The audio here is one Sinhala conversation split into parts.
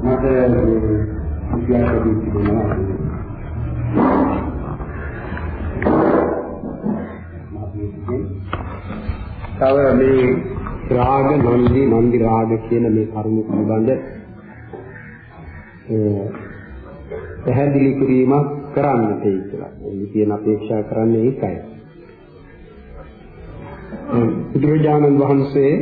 මට විද්‍යාවදී තිබෙනවා තව මේ රාග නන්දි නන්දි රාග කියන මේ කරුණු පිළිබඳ පැහැදිලි කිරීමක් කරන්නට කියලා. මේ කියන අපේක්ෂා කරන්නේ ඒකයි. බුදුරජාණන් වහන්සේ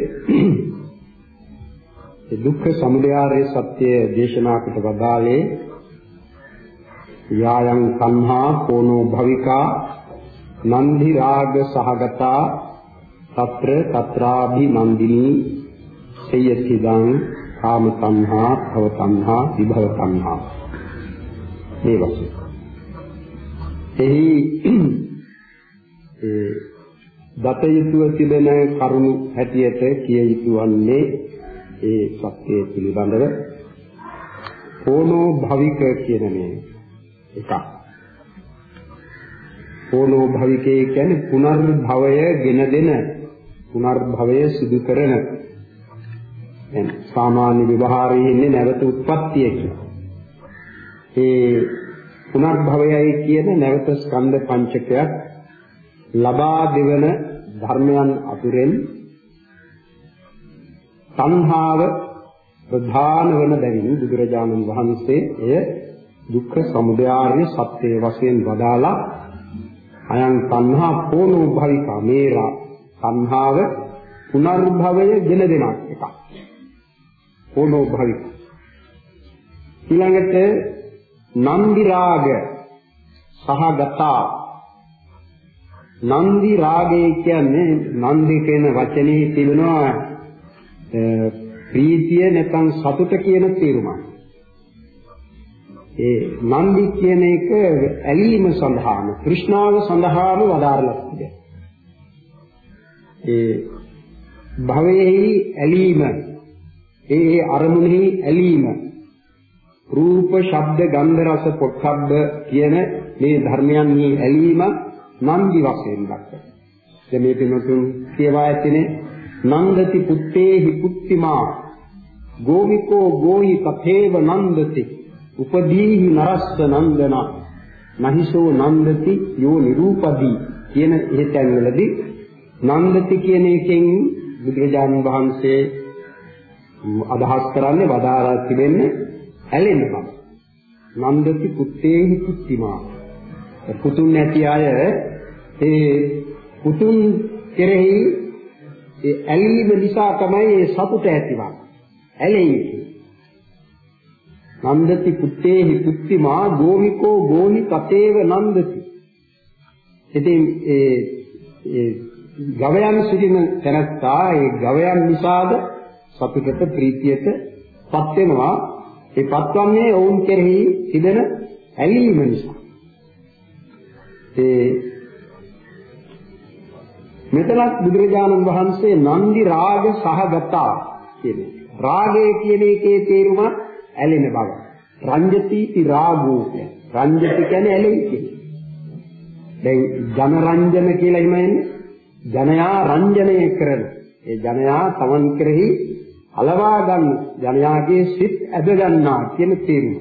දුක්ඛ සමුදයාරය සත්‍ය දේශනා කොට වදාළේ යායන් සංහා කෝනෝ භවිකා නන්දි රාග සහගතා తත්‍ර తත්‍රාභි නන්දිනී සේයතිදං කාම සංහා භව සංහා විභව සංහා මේ වශයෙන් එහි ඒ දත යුතුව තිබෙන කරුණු හැටියට කිය යුතු වන්නේ ඒ සත්‍යය පිළිබඳව ඕනෝ භවික කියන මේ එකක්. ඕනෝ භවිකේ කියන්නේ පුනර්භවය ගෙන දෙන පුනර්භවය සිදු කරන දැන් සාමාන්‍ය විවහාරයේ ඉන්නේ නැවත උත්පත්තිය කියලා. ඒ පුනර්භවයයි කියන නැවත ස්කන්ධ පංචකයක් ලබා දෙවන ධර්මයන් අතුරෙන් සංහාව ප්‍රධාන වන බැවින් බුදුරජාණන් වහන්සේ එය දුක්ඛ සමුදයාර්ය සත්‍ය වශයෙන් වදාලා අයං තණ්හා පෝනෝ භවිකා මේරා තණ්හාව පුනර්භවය ගෙන දෙන එකක්. පෝනෝ භවික ඊළඟට නන්දි රාග සහගතා. නන්දි රාගය කියන්නේ නන්දි කියන වචනේ තිබෙනවා ප්‍රීතිය නැත්නම් සතුට කියන තේරුමයි. ඒ නන්දි කියන එක ඇලීම සඳහාම, કૃષ્ණාව සඳහාම වදාරලා තිබෙනවා. ඒ භවයේහි ඇලීම, ඒ අරමුණෙහි ඇලීම, රූප, ශබ්ද, ගන්ධ, රස, පොට්ටබ්බ කියන මේ ධර්මයන්හි ඇලීම නන්දි වශයෙන් දක්වනවා. දැන් මේ පින්වතුන් කියවා ඇතිනේ නන්දති පුත්තේහි පුත්තිමා. ගෝවිකෝ ගෝහි කතේව නන්දති. උපදීහි නරස්ස නන්දන. නහිසෝ නන්දති යෝ නිරූපදී කියන ඒ තැන්වලදී නන්දති කියන එකෙන් බුදුරජාණන් වහන්සේ අදහස් කරන්නේ වදාරා තිබෙන්නේ ඇලෙන බව. නන්දති පුත්තේහි පුත්තිමා. පුතුන් නැති අය ඒ පුතුන් කෙරෙහි ඒ ඇලීම නිසා තමයි ඒ සතුට ඇතිවන්නේ. ඇලෙයි. නන්දති පුත්තේහි පුත්තිමා ගෝහිකෝ ගෝහි කතේව නන්දති. ඉතින් ඒ ඒ ගවයන් සිටින තැනත්තා ඒ ගවයන් නිසාද සතුටට ප්‍රීතියට පත් වෙනවා. ඒ පත්වන්නේ ඔවුන් කෙරෙහි තිබෙන ඇලීම නිසා. ඒ මෙතනත් බුදුරජාණන් වහන්සේ නන්දි රාග සහගතා කියන්නේ. රාගය කියන එකේ තේරුම ඇලෙන බව. රංජති ති රාගෝ රංජති කියන්නේ ඇලෙයි කියන්නේ. දැන් ජන රංජන කියලා එහෙම එන්නේ. ජනයා රංජනය කරන. ඒ ජනයා තමන් කෙරෙහි අලවා ගන්න ජනයාගේ සිත් ඇද ගන්නා කියන තේරුම.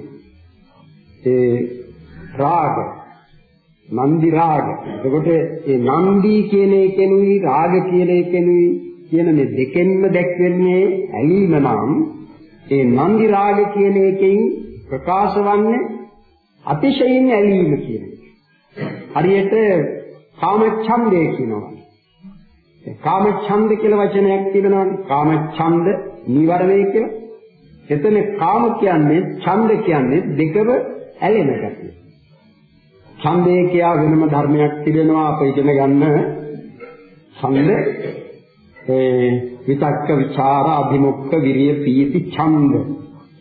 ඒ රාග නන්දි රාග. එතකොට ඒ නන්දි කියන එකෙනුයි රාග කියන එකෙනුයි කියන මේ දෙකෙන්ම දැක්වෙන්නේ ඇලීම නම් ඒ නන්දි රාග කියන එකෙන් ප්‍රකාශ වන්නේ අතිශයින් ඇලීම කියන එක. හරියට කාමච්ඡන්දය කියනවා. කාමච්ඡන්ද කියලා වචනයක් තියෙනවානේ. කාමච්ඡන්ද නිවරණය කියලා. එතන කාම කියන්නේ ඡන්ද කියන්නේ දෙකම ඇලෙන ගැතිය. ඡන්දේ කියා වෙනම ධර්මයක් තිබෙනවා අප ඉගෙන ගන්න. ඡන්ද. ඒ විතක්ක ਵਿਚාර අධිමුක්ඛ විරිය පීති ඡන්ද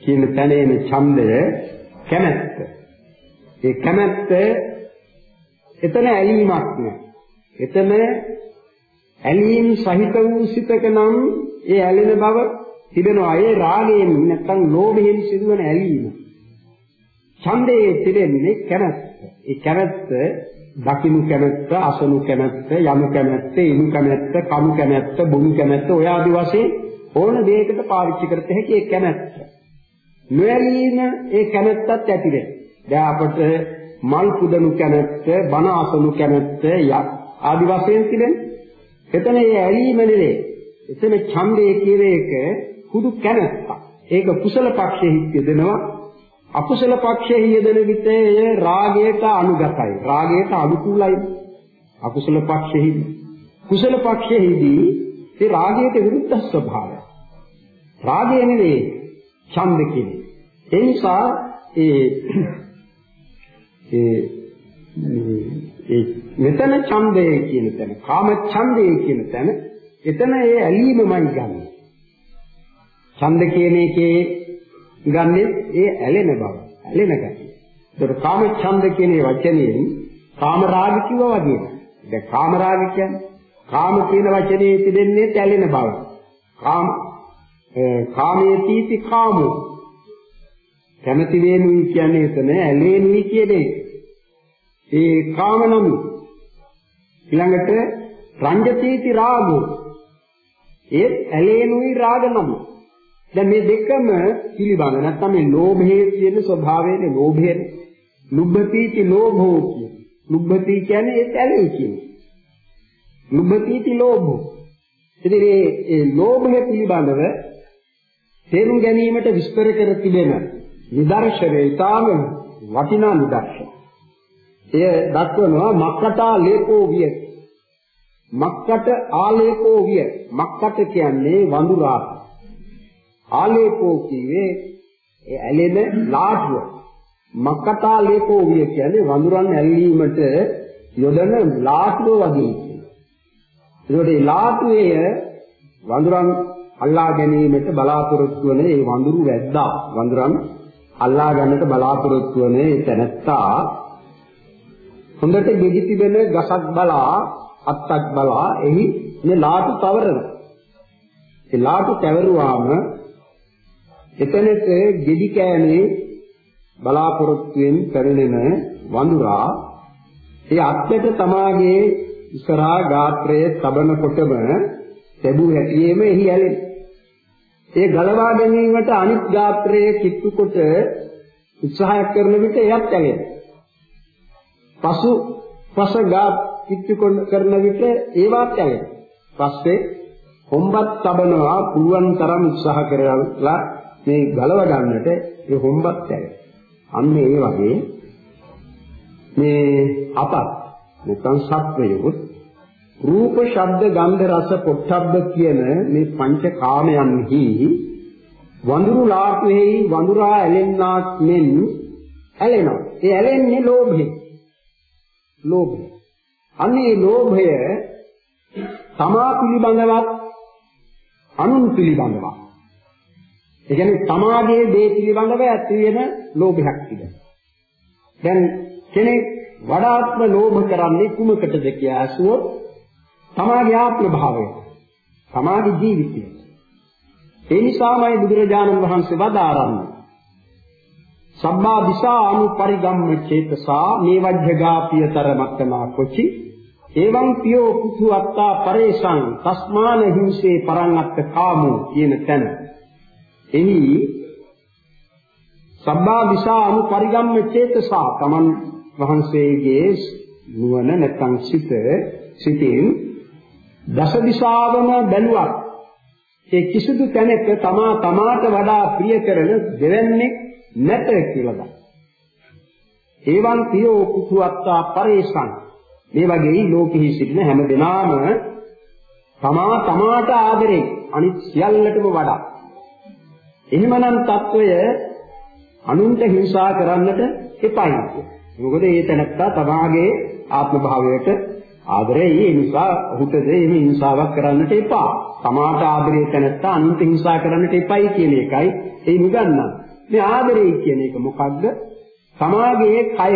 කියන තැනේන ඡන්දය කැමැත්ත. ඒ කැමැත්ත එතන ඇලීමක් නෑ. එතන ඇලීම් සහිත වූ සිතක නම් ඒ ඇලෙන බව තිබෙනවා. ඒ රාගයෙන් නැත්නම් ලෝභයෙන් සිදුවන ඇලීම. ඡන්දයේ තිබෙන්නේ කැමැත්ත. ඒ කැමැත්ත දකින්නු කැමැත්ත, අසනු කැමැත්ත, යමු කැමැත්ත, ඉනු කැමැත්ත, කමු කැමැත්ත, බොමු කැමැත්ත ඔය ආදි වශයෙන් ඕන දෙයකට පාවිච්චි කරත හැකි ඒ කැමැත්ත. නොඇලීම ඒ කැමැත්තත් ඇති වෙනවා. දැන් අපට මල් පුදනු කැමැත්ත, බණ අසනු කැමැත්ත ආදි වශයෙන් තිබෙන. එතන ඒ ඇලීම නෙවේ. එතන ඡන්දය කියන එක හුදු කැමැත්තක්. ඒක කුසල පක්ෂෙහි යෙදෙනවා. අකුසල පක්ෂෙහි යෙදෙන විට එය රාගයට අනුගතයි. රාගයට අනුකූලයි. අකුසල පක්ෂෙහි කුසල පක්ෂෙහිදී ඒ රාගයට විරුද්ධ ස්වභාවය. රාගය නෙවේ ඡන්ද කියන්නේ. ඒ නිසා ඒ ඒ ඒ මෙතන ඡන්දය කියන තැන කාම ඡන්දය කියන තැන එතන ඒ ඇලීමමයි ගන්න. ඡන්ද කියන එකේ ගන්නේ ඒ ඇලෙන බව, ඇලෙන ගතිය. ඒකට කාම ඡන්ද කියන වචනයෙන් කාම රාග කිව්වා වගේ. දැන් කාම රාග කියන්නේ කාම කියන වචනේ තිබෙන්නේ ඇලෙන බව. කාම කාමයේ තීති කාමෝ කැමැති වේනුයි කියන්නේ එතන ඇලෙනුයි කියන එක. ඒ කාම නම් ඊළඟට රංජතීති රාගෝ ඒ ඇලෙනුයි රාග නම්. දැන් මේ දෙකම පිළිබඳ නැත්නම් මේ ලෝභයේ තියෙන ස්වභාවයනේ ලෝභයනේ. ලුබ්බතීති ලෝභෝ කියන්නේ. ලුබ්බති කියන්නේ ඒ ඇලෙයි කියන්නේ. ලුබ්බතීති ලෝභෝ. ඉතින් මේ ලෝභය පිළිබඳව තේරුම් ගැනීමට විස්තර කර තිබෙන නිදර්ශනය ඊටාම වටිනා නිදර්ශන. එය දක්වනවා මක්කටා ලේකෝ විය. මක්කට ආලේකෝ විය. මක්කට කියන්නේ වඳුරා. ආලේකෝ කියේ ඒ ඇලෙන ලාටුව. මක්කටා ලේකෝ විය කියන්නේ වඳුරන් ඇල්ලීමට යොදන ලාටුව වගේ. ඒකට ඒ ලාටුවේ වඳුරන් අල්ලා ගැනීමට බලාපොරොත්තු වන ඒ වඳුරු වැද්දා වඳුරන් අල්ලා ගන්නට බලාපොරොත්තු වන ඒ තැනත්තා හොඳට ගෙඩි තිබෙන ගසක් බලා අත්තක් බලා එහි මේ ලාටු තවරන. ඒ ලාටු තවරුවාම එතනට ගෙඩි කෑමේ බලාපොරොත්තුෙන් පෙරළෙන වඳුරා ඒ අත්තට තමාගේ ඉස්සරහා ගාත්‍රයේ තබනකොටම ලැබු හැටියෙම එහි ඇලෙන. ඒ ගලවා ගැනීමට අනිත් ගාත්‍රයේ කිට්ටු කොට උත්සාහයක් කරන විට එයත් ඇලෙන. පසු පස ගාත් කිට්ටු කරන විට ඒවත් ඇලෙන. පස්සේ හොම්බත් තබනවා පුළුවන් තරම් උත්සාහ කරලා මේ ගලව ගන්නට ඒ හොම්බත් ඇලෙන. අන්න ඒ වගේ මේ අපත් නැත්නම් සත්වයොත් රූප, ශබ්ද, ගන්ධ, රස, පොට්ටබ්බ කියන මේ පංච කාමයන්හි වඳුරු ලාකුෙහි වඳුරා ඇලෙන්නාක් මෙන් ඇලෙනවා. ඒ ඇලෙන්නේ ලෝභයෙන්. ලෝභය. අන්නේ ලෝභය තමා පිළිබඳවත් අනුන් පිළිබඳවත්. ඒ කියන්නේ තමාගේ දේ පිළිබඳව ඇති වෙන ලෝභයක් තිබෙනවා. දැන් කෙනෙක් වඩාත්ම ලෝභ කරන්නේ කුමකටද කියලා අසුවොත් තමාගේ ආත්ම භාවය තමාගේ ජීවිතය. ඒ නිසාමයි බුදුරජාණන් වහන්සේ වදාරන්නේ. සම්මා දිසා අනුපරිගම්ම චේතසා මේවජ්ජගාපියතර මත්තනා කොචි. එවං පියෝ කුතු අත්තා පරේසං තස්මාන හිංසේ පරං අත්ත කාමෝ කියන තැන. එහි සම්මා දිසා අනුපරිගම්ම චේතසා තමන් වහන්සේගේ නුවණ නැත්නම් සිත සිතින් දස දිශාවම බැලුවත් ඒ කිසිදු තැනක තමා තමාට වඩා ප්‍රිය කරන දෙවන්නේ නැත කියලා ගන්න. ඒවන් පියෝ කුතුත්තා පරේසං මේ වගේ ලෝකෙහි සිටින හැම දෙනාම තමා තමාට ආදරේ අනිත් සියල්ලටම වඩා. එහෙමනම් తত্ত্বය අනුන්ට හිංසා කරන්නට එපායි කියනවා. මොකද ඒ තැනත්තා තමාගේ ආත්ම භාවයට ආදරේ ඒ නිසා ඔහුට දෙහි හිංසාවක් කරන්නට එපා. තමාට ආදරේ තැනත්තා අනුන්ට හිංසා කරන්නට එපයි කියන එකයි ඒ නුගන්නා. මේ ආදරේ කියන එක මොකක්ද? සමාගයේ කය,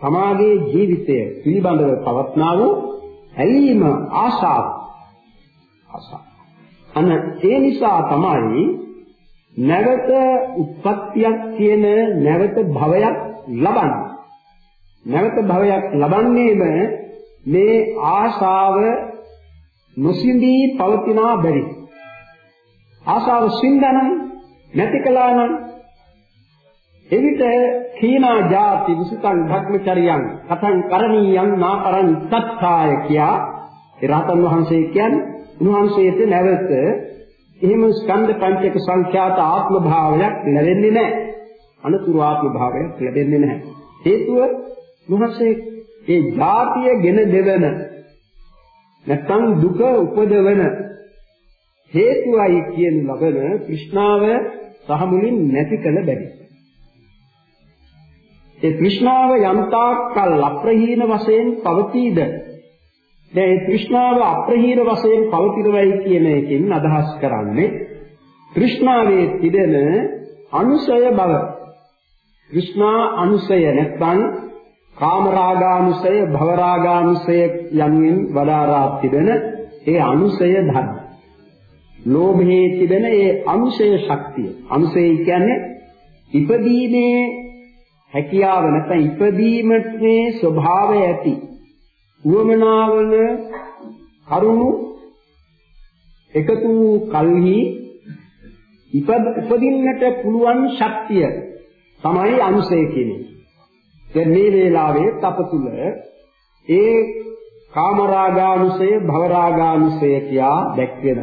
සමාගයේ ජීවිතය පිළිබඳව පවත්නා වූ ඇලීම ආශාව. ආශාව. අන්න ඒ නිසා තමයි නැවත උත්පත්තියක් කියන නැවත භවයක් ලබන්නේ. නැවත භවයක් ලබන්නේම මේ ආශාව නොසිඳී පවතිනා බැරි. ආශාව සිඳනනම් නැති කළා නම් එවිට කීනා ජාති විසුතං භක්මචරියං කතං කරණීයං නාපරං සත්තාය කියා ඒ රහතන් වහන්සේ කියන්නේ උන්වහන්සේට නැවත එහෙම ස්කන්ධ පංචක සංඛ්‍යාත ආත්ම භාවයක් ලැබෙන්නේ නැහැ. අනුතුරු ආත්ම භාවයක් ලැබෙන්නේ නැහැ. හේතුව මොහොසේ ඒ ධාතිය ගෙන දෙවන නැත්නම් දුක උපදවන හේතුවයි කියන ලබන কৃষ্ণාව සහ මුලින් නැති කළ බැරි. ඒ কৃষ্ণාව යම්තාක් කල් අප්‍රහීන වශයෙන් පවතීද දැන් මේ තෘෂ්ණාව අප්‍රහීන වශයෙන් පවතිනවයි කියන එකෙන් අදහස් කරන්නේ තෘෂ්ණාවේ තිබෙන අනුසය බව. තෘෂ්ණා අනුසය නැත්නම් කාමරාගානුසය, භවරාගානුසය යනුවෙන් වඩාරා තිබෙන ඒ අනුසය ධර්ම. ලෝභයේ තිබෙන ඒ අනුසය ශක්තිය. අනුසය කියන්නේ ඉපදීමේ හැකියාව නැත්නම් ඉපදීමේ ස්වභාවය ඇති උවමනාවන කරුණු එකතු කල්හි ඉපදින්නට පුළුවන් ශක්තිය තමයි අනුසය කියන්නේ. දැන් මේ වේලාවේ තප තුල ඒ කාමරාගානුසය භවරාගානුසය කියා දැක්වෙන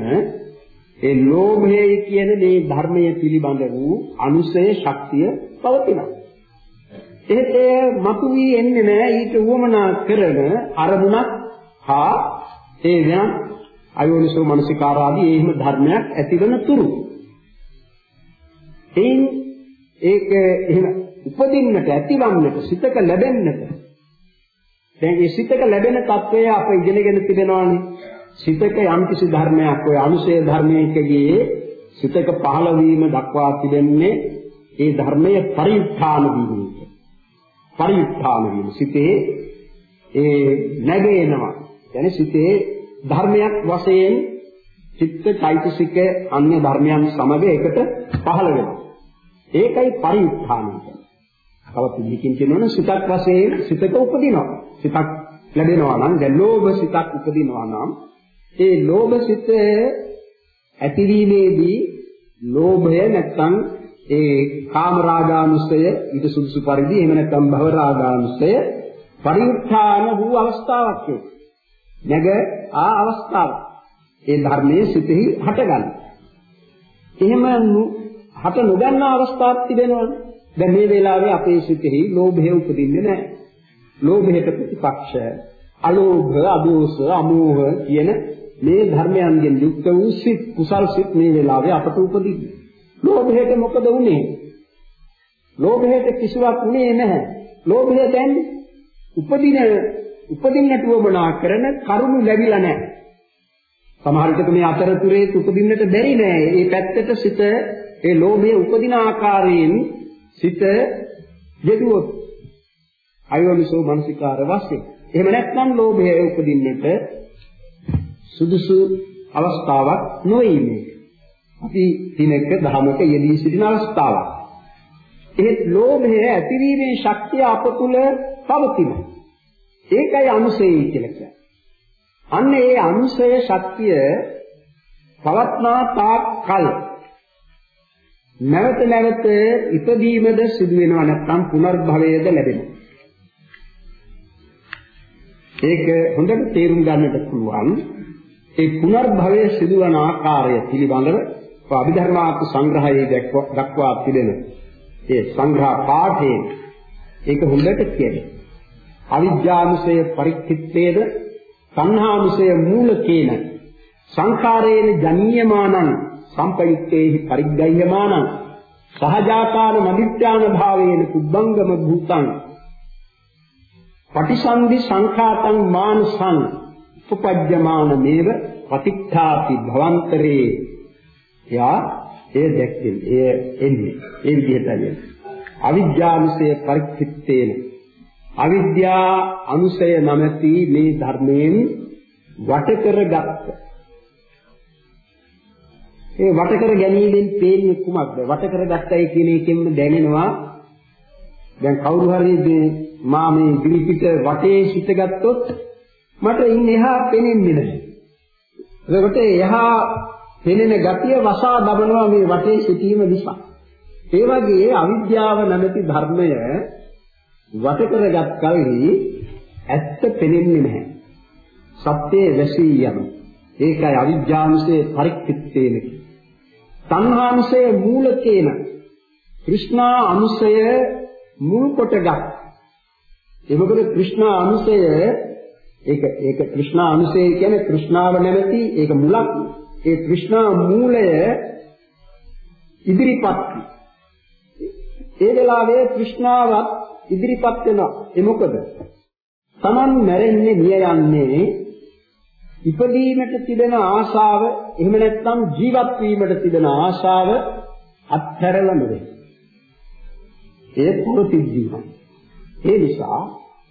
ඒ ලෝභය කියන මේ ධර්මයේ පිළිබඳ වූ අනුසය ශක්තිය පවතිනවා. ඒත් මතු වී එන්නේ නැහැ. ඊට උවමනා කරන අරමුණක් හා ඒ වෙන අයෝනිසෝ මනසිකාර ආදී එහෙම ධර්මයක් ඇතිවන තුරු. එයින් ඒක එහෙම උපදින්නට ඇතිවන්නට සිතක ලැබෙන්නට. දැන් මේ සිතක ලැබෙන తත්වය අප ඉගෙනගෙන තිබෙනවානේ. සිතක යම්කිසි ධර්මයක් ඔය අනුශේ ධර්මයකගේ සිතක පහළ වීම දක්වා තිබෙන්නේ ඒ ධර්මයේ පරිඋත්ථාන වීම පරිඋත්ථාන වීම සිතේ ඒ නැගෙනවා يعني සිතේ ධර්මයක් වශයෙන් චිත්ත චෛතසික අන්‍ය ධර්මයන් සමග එකට පහළ වෙනවා ඒකයි පරිඋත්ථාන කියන්නේ තවත් විදිහකින් කියනවනම් සිතක් වශයෙන් සිතක උපදිනවා සිතක් ලැබෙනවා නම් දැන් ලෝභ සිතක් උපදිනවා නම් ඒ ලෝභ සිත ඇතිවීමේදී ලෝභය නැත්තම් ඒ කාමරාගානුසය ඊට සුදුසු පරිදි එහෙම නැත්නම් භවරාගානුසය පරිඋත්ථාන වූ අවස්ථාවක් ඒක. නැග ආ අවස්ථාව. ඒ ධර්මයේ සිතෙහි හටගන්න. එහෙම හට නොගන්නා අවස්ථාවක් තිබෙනවනේ. දැන් මේ වෙලාවේ අපේ සිතෙහි ලෝභය උපදින්නේ නැහැ. ලෝභයට ප්‍රතිපක්ෂ අලෝභ, අදෝස, අමෝහ කියන මේ ධර්මයන්ගෙන් යුක්ත වූ සිත් කුසල් සිත් මේ වෙලාවේ අපට උපදින්නේ. ලෝභයට මොකද වුනේ? ලෝභයට කිසිවක් වුනේ නැහැ. ලෝභය දැන් උපදින උපදින්නට වමනා කරන කරුණු ලැබිලා නැහැ. සමහර විට මේ අතරතුරේ උපදින්නට බැරි නෑ. මේ පැත්තට සිත ඒ ලෝභය උපදින ආකාරයෙන් සිත යෙදුවොත් අයෝනිසෝ මනසිකාර වශයෙන්. එහෙම නැත්නම් ලෝභය උපදින්නට සුදුසු අවස්ථාවක් නොවේ මේක. අපි දිනක ධමක යෙදී සිටින අවස්ථාවක්. එහෙත් ලෝභය ඇතිවීමේ ශක්තිය අප තුළ පවතිනවා. ඒකයි අනුසයයි කියලා කියන්නේ. අන්න ඒ අනුසය ශක්තිය පවත්නා තාක් කල් නැවත නැවත ඉපදීමද සිදු වෙනවා නැත්නම් පුනර්භවයද ලැබෙනවා. ඒක හොඳට තේරුම් ගන්නට පුළුවන්. ඒ පුනර්භවය සිදුවන ආකාරය පිළිබඳව අභිධර්මාර්ථ සංග්‍රහයේ දක්වා තිබෙන ඒ සංග්‍රහ පාඨයේ ඒක හොඳට කියන්නේ. අවිද්‍යානුසය පරික්ඛිත්තේද සංහානුසය මූලකේන සංඛාරේන ජනීයමානං සම්පයුත්තේහි පරිග්ගය්‍යමානං සහජාතාන මදිත්‍යාන භාවේන කුබ්බංගම භූතං පටිසන්ධි සංඛාතං මානසං උපපජ්ජමාන මේව පතිත්ථාපි භවන්තරේ එයා ඒ දැක්කෙන් ඒ එන්නේ ඒ විදිහටයි අවිද්‍යානුසය පරික්ෂිත්තේන අවිද්‍යා අනුසය නැමැති මේ ධර්මයෙන් වට කරගත්ත. ඒ වට කර ගැනීමෙන් පේන්නේ කුමක්ද? වට කරගත්තයි කියන එකෙන්ම දැනෙනවා. දැන් කවුරු හරි මේ මා මේ ඉදිරිපිට වටේ සිට ගත්තොත් මට ඉන්න එහා පෙනෙන්නේ නැහැ. එතකොට එහා පෙනෙන ගතිය වසා දමනවා මේ වටේ සිටීම නිසා. ඒ වගේ අවිද්‍යාව නැමැති ධර්මය වස කරගත් කලෙහි ඇත්ත පෙනෙන්නේ නැහැ. සත්‍යයේ වැසී යන. ඒකයි අවිද්‍යාංශයේ පරික්ෂිතේන. සංහාංශයේ මූලකේන. কৃষ্ণා අනුසය මුල් කොටගත්. ඒ මොකද কৃষ্ণා අනුසය ඒක ඒක কৃষ্ণා අනුසය කියන්නේ কৃষ্ণාව නැමැති ඒක මුලක්. ඒ তৃෂ්ණා මූලය ඉදිරිපත් ඒ වෙලාවේ তৃෂ්ණාවත් ඉදිරිපත් වෙනවා. ඒ මොකද? Taman මැරෙන්නේ මිය යන්නේ ඉපදීමට තිබෙන ආශාව එහෙම නැත්නම් ජීවත් වීමට තිබෙන ආශාව අත්හැරලම වේ ඒ පුරුතිද්දීම ඒ නිසා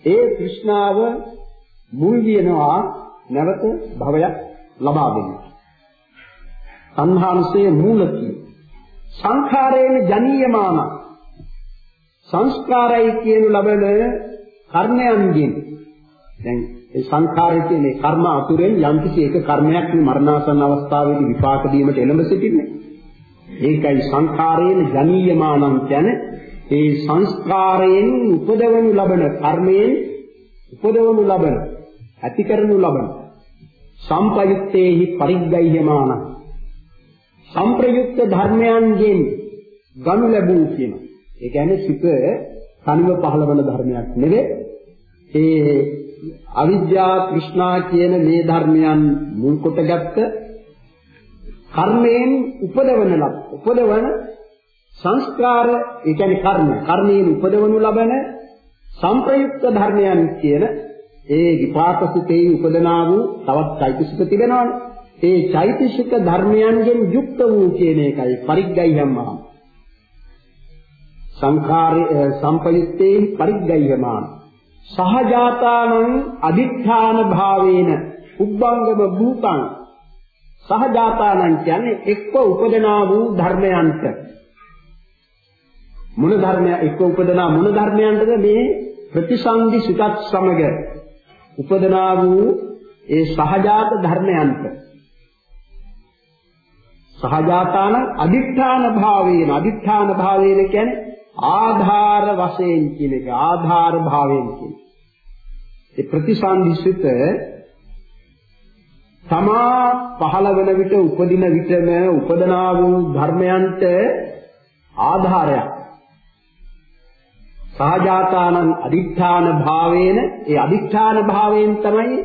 ඒ তৃෂ්ණාව මුල් වෙනවා නැවත භවයක් ලබා දෙනවා සංහාංශයේ මූලකී. සංඛාරයෙන් ජනීයමාන. සංස්කාරයි කියනු ලබන කර්මයන්ගෙන්. දැන් ඒ සංඛාරය කියන්නේ කර්ම අතුරෙන් යම්කිසි එක කර්මයක් මරණාසන්න අවස්ථාවේදී විපාක දීමට එළඹ සිටින්නේ. ඒකයි සංඛාරයෙන් ජනීයමානම් කියන්නේ ඒ සංස්කාරයෙන් උපදවනු ලබන කර්මයෙන් උපදවනු ලබන ඇති කරනු ලබන සම්පයුත්තේහි පරිග්ගය්‍යමාන සම්ප්‍රයුක්ත ධර්මයන්ගෙන් ගනු ලැබූ කියන. ඒ කියන්නේ සිත තනිව පහළවන ධර්මයක් නෙවෙයි. ඒ අවිද්‍යා කෘෂ්ණා කියන මේ ධර්මයන් මුල් කොටගත්ත කර්මයෙන් උපදවන ලබ උපදවන සංස්කාර ඒ කියන්නේ කර්ම කර්මයෙන් උපදවනු ලබන සංප්‍රයුක්ත ධර්මයන් කියන ඒ විපාක සුතේ උපදනා වූ තවත් চৈতසික තිබෙනවානේ ඒ චෛතසික ධර්මයන්ගෙන් යුක්ත වූ කියන එකයි පරිග්ගය්‍යම්මා සංඛාරේ සම්පයුත්තේ පරිග්ගය්‍යමාන සහජාතානං අදිඨාන භාවේන උබ්බංගම භූතං. සහජාතානං කියන්නේ එක්ව උපදනා වූ ධර්මයන්ට. මොන ධර්මය එක්ව උපදනා මොන ධර්මයන්ටද මේ ප්‍රතිසන්දි සිතත් සමග උපදනා වූ ඒ සහජාත ධර්මයන්ට. සහජාතාන අදිඨාන භාවේන අදිඨාන භාවේන කියන්නේ ආධාර වශයෙන් කියන එක ආධාර භාවයෙන් කියන. ඒ ප්‍රතිසන්දිසිත තමා පහළ වෙන විට උපදින විටම උපදනා වූ ධර්මයන්ට ආධාරයක්. සහජාතානං අදිඨාන භාවේන ඒ අදිඨාන භාවයෙන් තමයි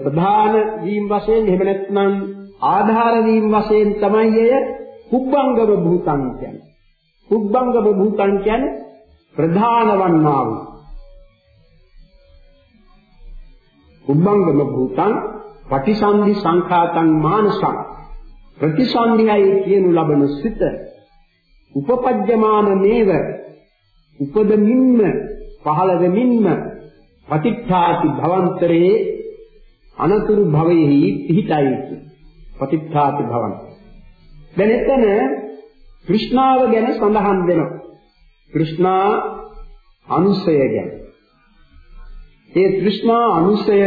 ප්‍රධාන වීම වශයෙන් එහෙම නැත්නම් ආධාර වීම වශයෙන් තමයි එය කුබ්බංගම භූතං කියන්නේ. කුබ්බංගම භූතං කියන්නේ ප්‍රධාන වන්නා වූ. කුබ්බංගම භූතං පටිසන්ධි සංඛාතං මානසං ප්‍රතිසන්ධියයි කියනු ලබන සිත උපපජ්ජමාන නේව උපදමින්ම පහළ වෙමින්ම පටිච්චාති භවන්තරේ අනතුරු භවයෙහි පිහිටයි පටිච්චාති භවන. දැන් එතන কৃষ্ণාව ගැන සඳහන් වෙනවා. কৃষ্ণා අනුසය ගැන. ඒ তৃෂ්ණා අනුසය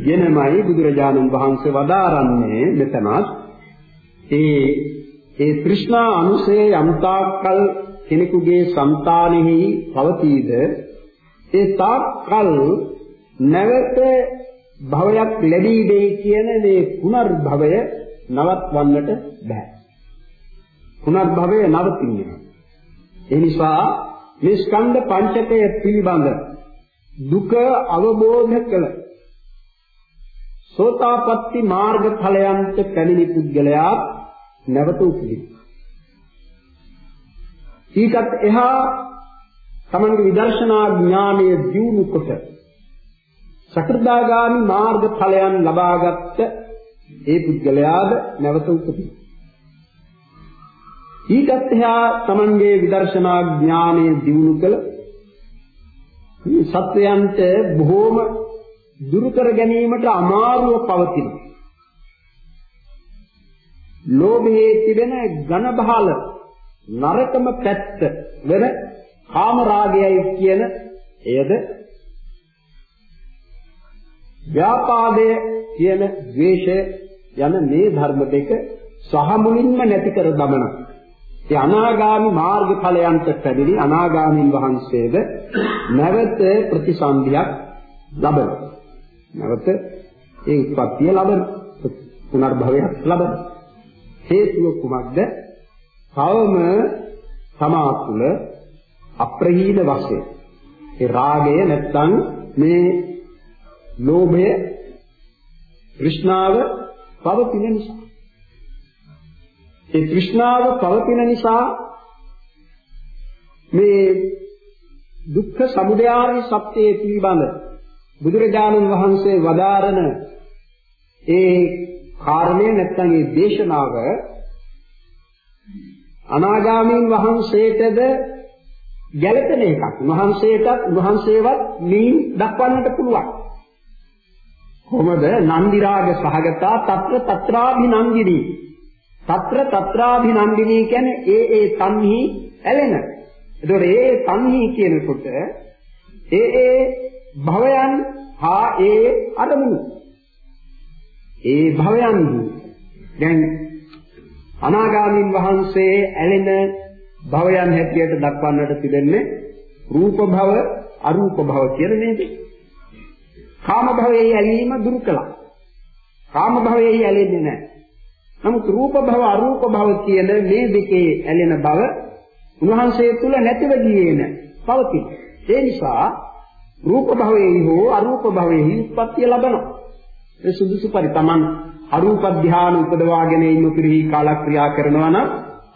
ගැනමයි බුදුරජාණන් වහන්සේ වදාරන්නේ මෙතනත් ඒ ඒ তৃෂ්ණා අනුසය යම්තාකල් කෙනෙකුගේ సంతානෙහි පවතීද ඒ තාක්කල් නැවත භවයක් ලැබී දෙයි කියන මේ පුනර්භවය නවත්වන්නට බෑ. පුනර්භවය නවතින්නේ. ඒ නිසා මේ ස්කන්ධ පංචකය පිළිබඳ දුක අවබෝධ කළ සෝතාපට්ටි මාර්ග ඵලයන්ට පැමිණි පුද්ගලයා නැවත උපදින. ඊටත් එහා තමන්ගේ විදර්ශනා ඥානය දියුණු කොට සකෘදාගාමි මාර්ග ඵලයන් ලබාගත් ඒ පුද්ගලයාද නැවත උපදී. ඊටත් එහා තමන්ගේ විදර්ශනා ඥානය දියුණු කළ සත්වයන්ට බොහෝම දුරු කර ගැනීමට අමාරුව පවතින. ලෝභයේ තිබෙන ඝන බහල නරකම පැත්ත වෙන කාම රාගයයි කියන එයද ව්‍යාපාදය කියන ද්වේෂය යන මේ ධර්ම දෙක සහ මුලින්ම නැති කර දමන ඒ අනාගාමි මාර්ගඵලයන්ට පැමිණි අනාගාමීන් වහන්සේද නැවත ප්‍රතිසන්දියක් ලබන. නැවත ඒ උත්පත්තිය ලබන. පුනර්භවයක් ලබන. හේතුව කුමක්ද? තවම තමා තුළ අප්‍රහීන වශයෙන් ඒ රාගය නැත්තම් මේ ලෝභය තෘෂ්ණාව පවතින නිසා ඒ තෘෂ්ණාව පවතින නිසා මේ දුක්ඛ සමුදයාරි සත්‍යයේ පිළිබඳ බුදුරජාණන් වහන්සේ වදාරන ඒ කාරණය නැත්නම් ඒ දේශනාව අනාගාමීන් වහන්සේටද ගැළපෙන එකක්. වහන්සේටත් වහන්සේවත් මින් දක්වන්නට පුළුවන්. කොහොමද? නන්දි රාග සහගතා తත්‍ර తත්‍රාභිනන්දිනී. తත්‍ර తත්‍රාභිනන්දිනී කියන්නේ ඒ ඒ තන්හි ඇලෙන. එතකොට ඒ ඒ තන්හි කියනකොට ඒ ඒ භවයන් හා ඒ අරමුණු. ඒ භවයන් දැන් අනාගාමීන් වහන්සේ ඇලෙන භවයන් හැටියට දක්වන්නට තිබෙන්නේ රූප භව අරූප භව කියලා නේද කාම භවයේ ඇලීම දුරු කළා. කාම භවයේ ඇලෙන්නේ නැහැ. නමුත් රූප භව අරූප භව කියන මේ දෙකේ ඇලෙන බව උන්වහන්සේ තුල නැතිව ගියේ නැහැ. පවතින. ඒ නිසා රූප භවයේ හෝ අරූප භවයේ උත්පත්තිය ලබනවා. ඒ සුදුසු පරිතමන් අරූප ධානය උපදවාගෙන ඉන්න පිරිහි කාලක්‍රියා කරනවා නම්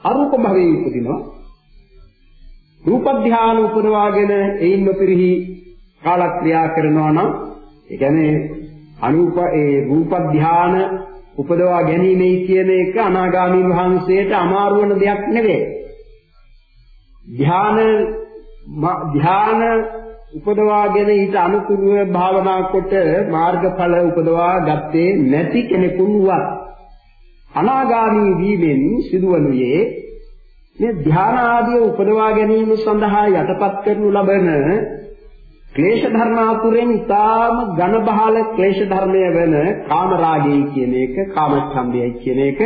අරූප භවයේ උපදිනවා. රූප ධානය උපදවාගෙන එයින් නොපිරිහි කාලක්‍රියා කරනවා නම් ඒ කියන්නේ අනූප ඒ රූප ධාන උපදවා ගැනීමයි කියන එක අනාගාමී වහන්සේට අමාරු වෙන දෙයක් නෙවෙයි. ධාන ධාන උපදවාගෙන ඊට අනුකූලව භාවනා කොට මාර්ගඵල උපදවා ගත්තේ නැති කෙනෙකුන්වත් අනාගාමී වීමෙන් සිදුවනුයේ මේ ධාන ආදිය උපදවා ගැනීම සඳහා යටපත් කරනු ලබන ක්ලේශ ධර්ම අතුරෙන් ඊටාම ඝන බහල ක්ලේශ ධර්මය වෙන කාම රාගය කියන එක කාමච්ඡන්දයයි කියන එක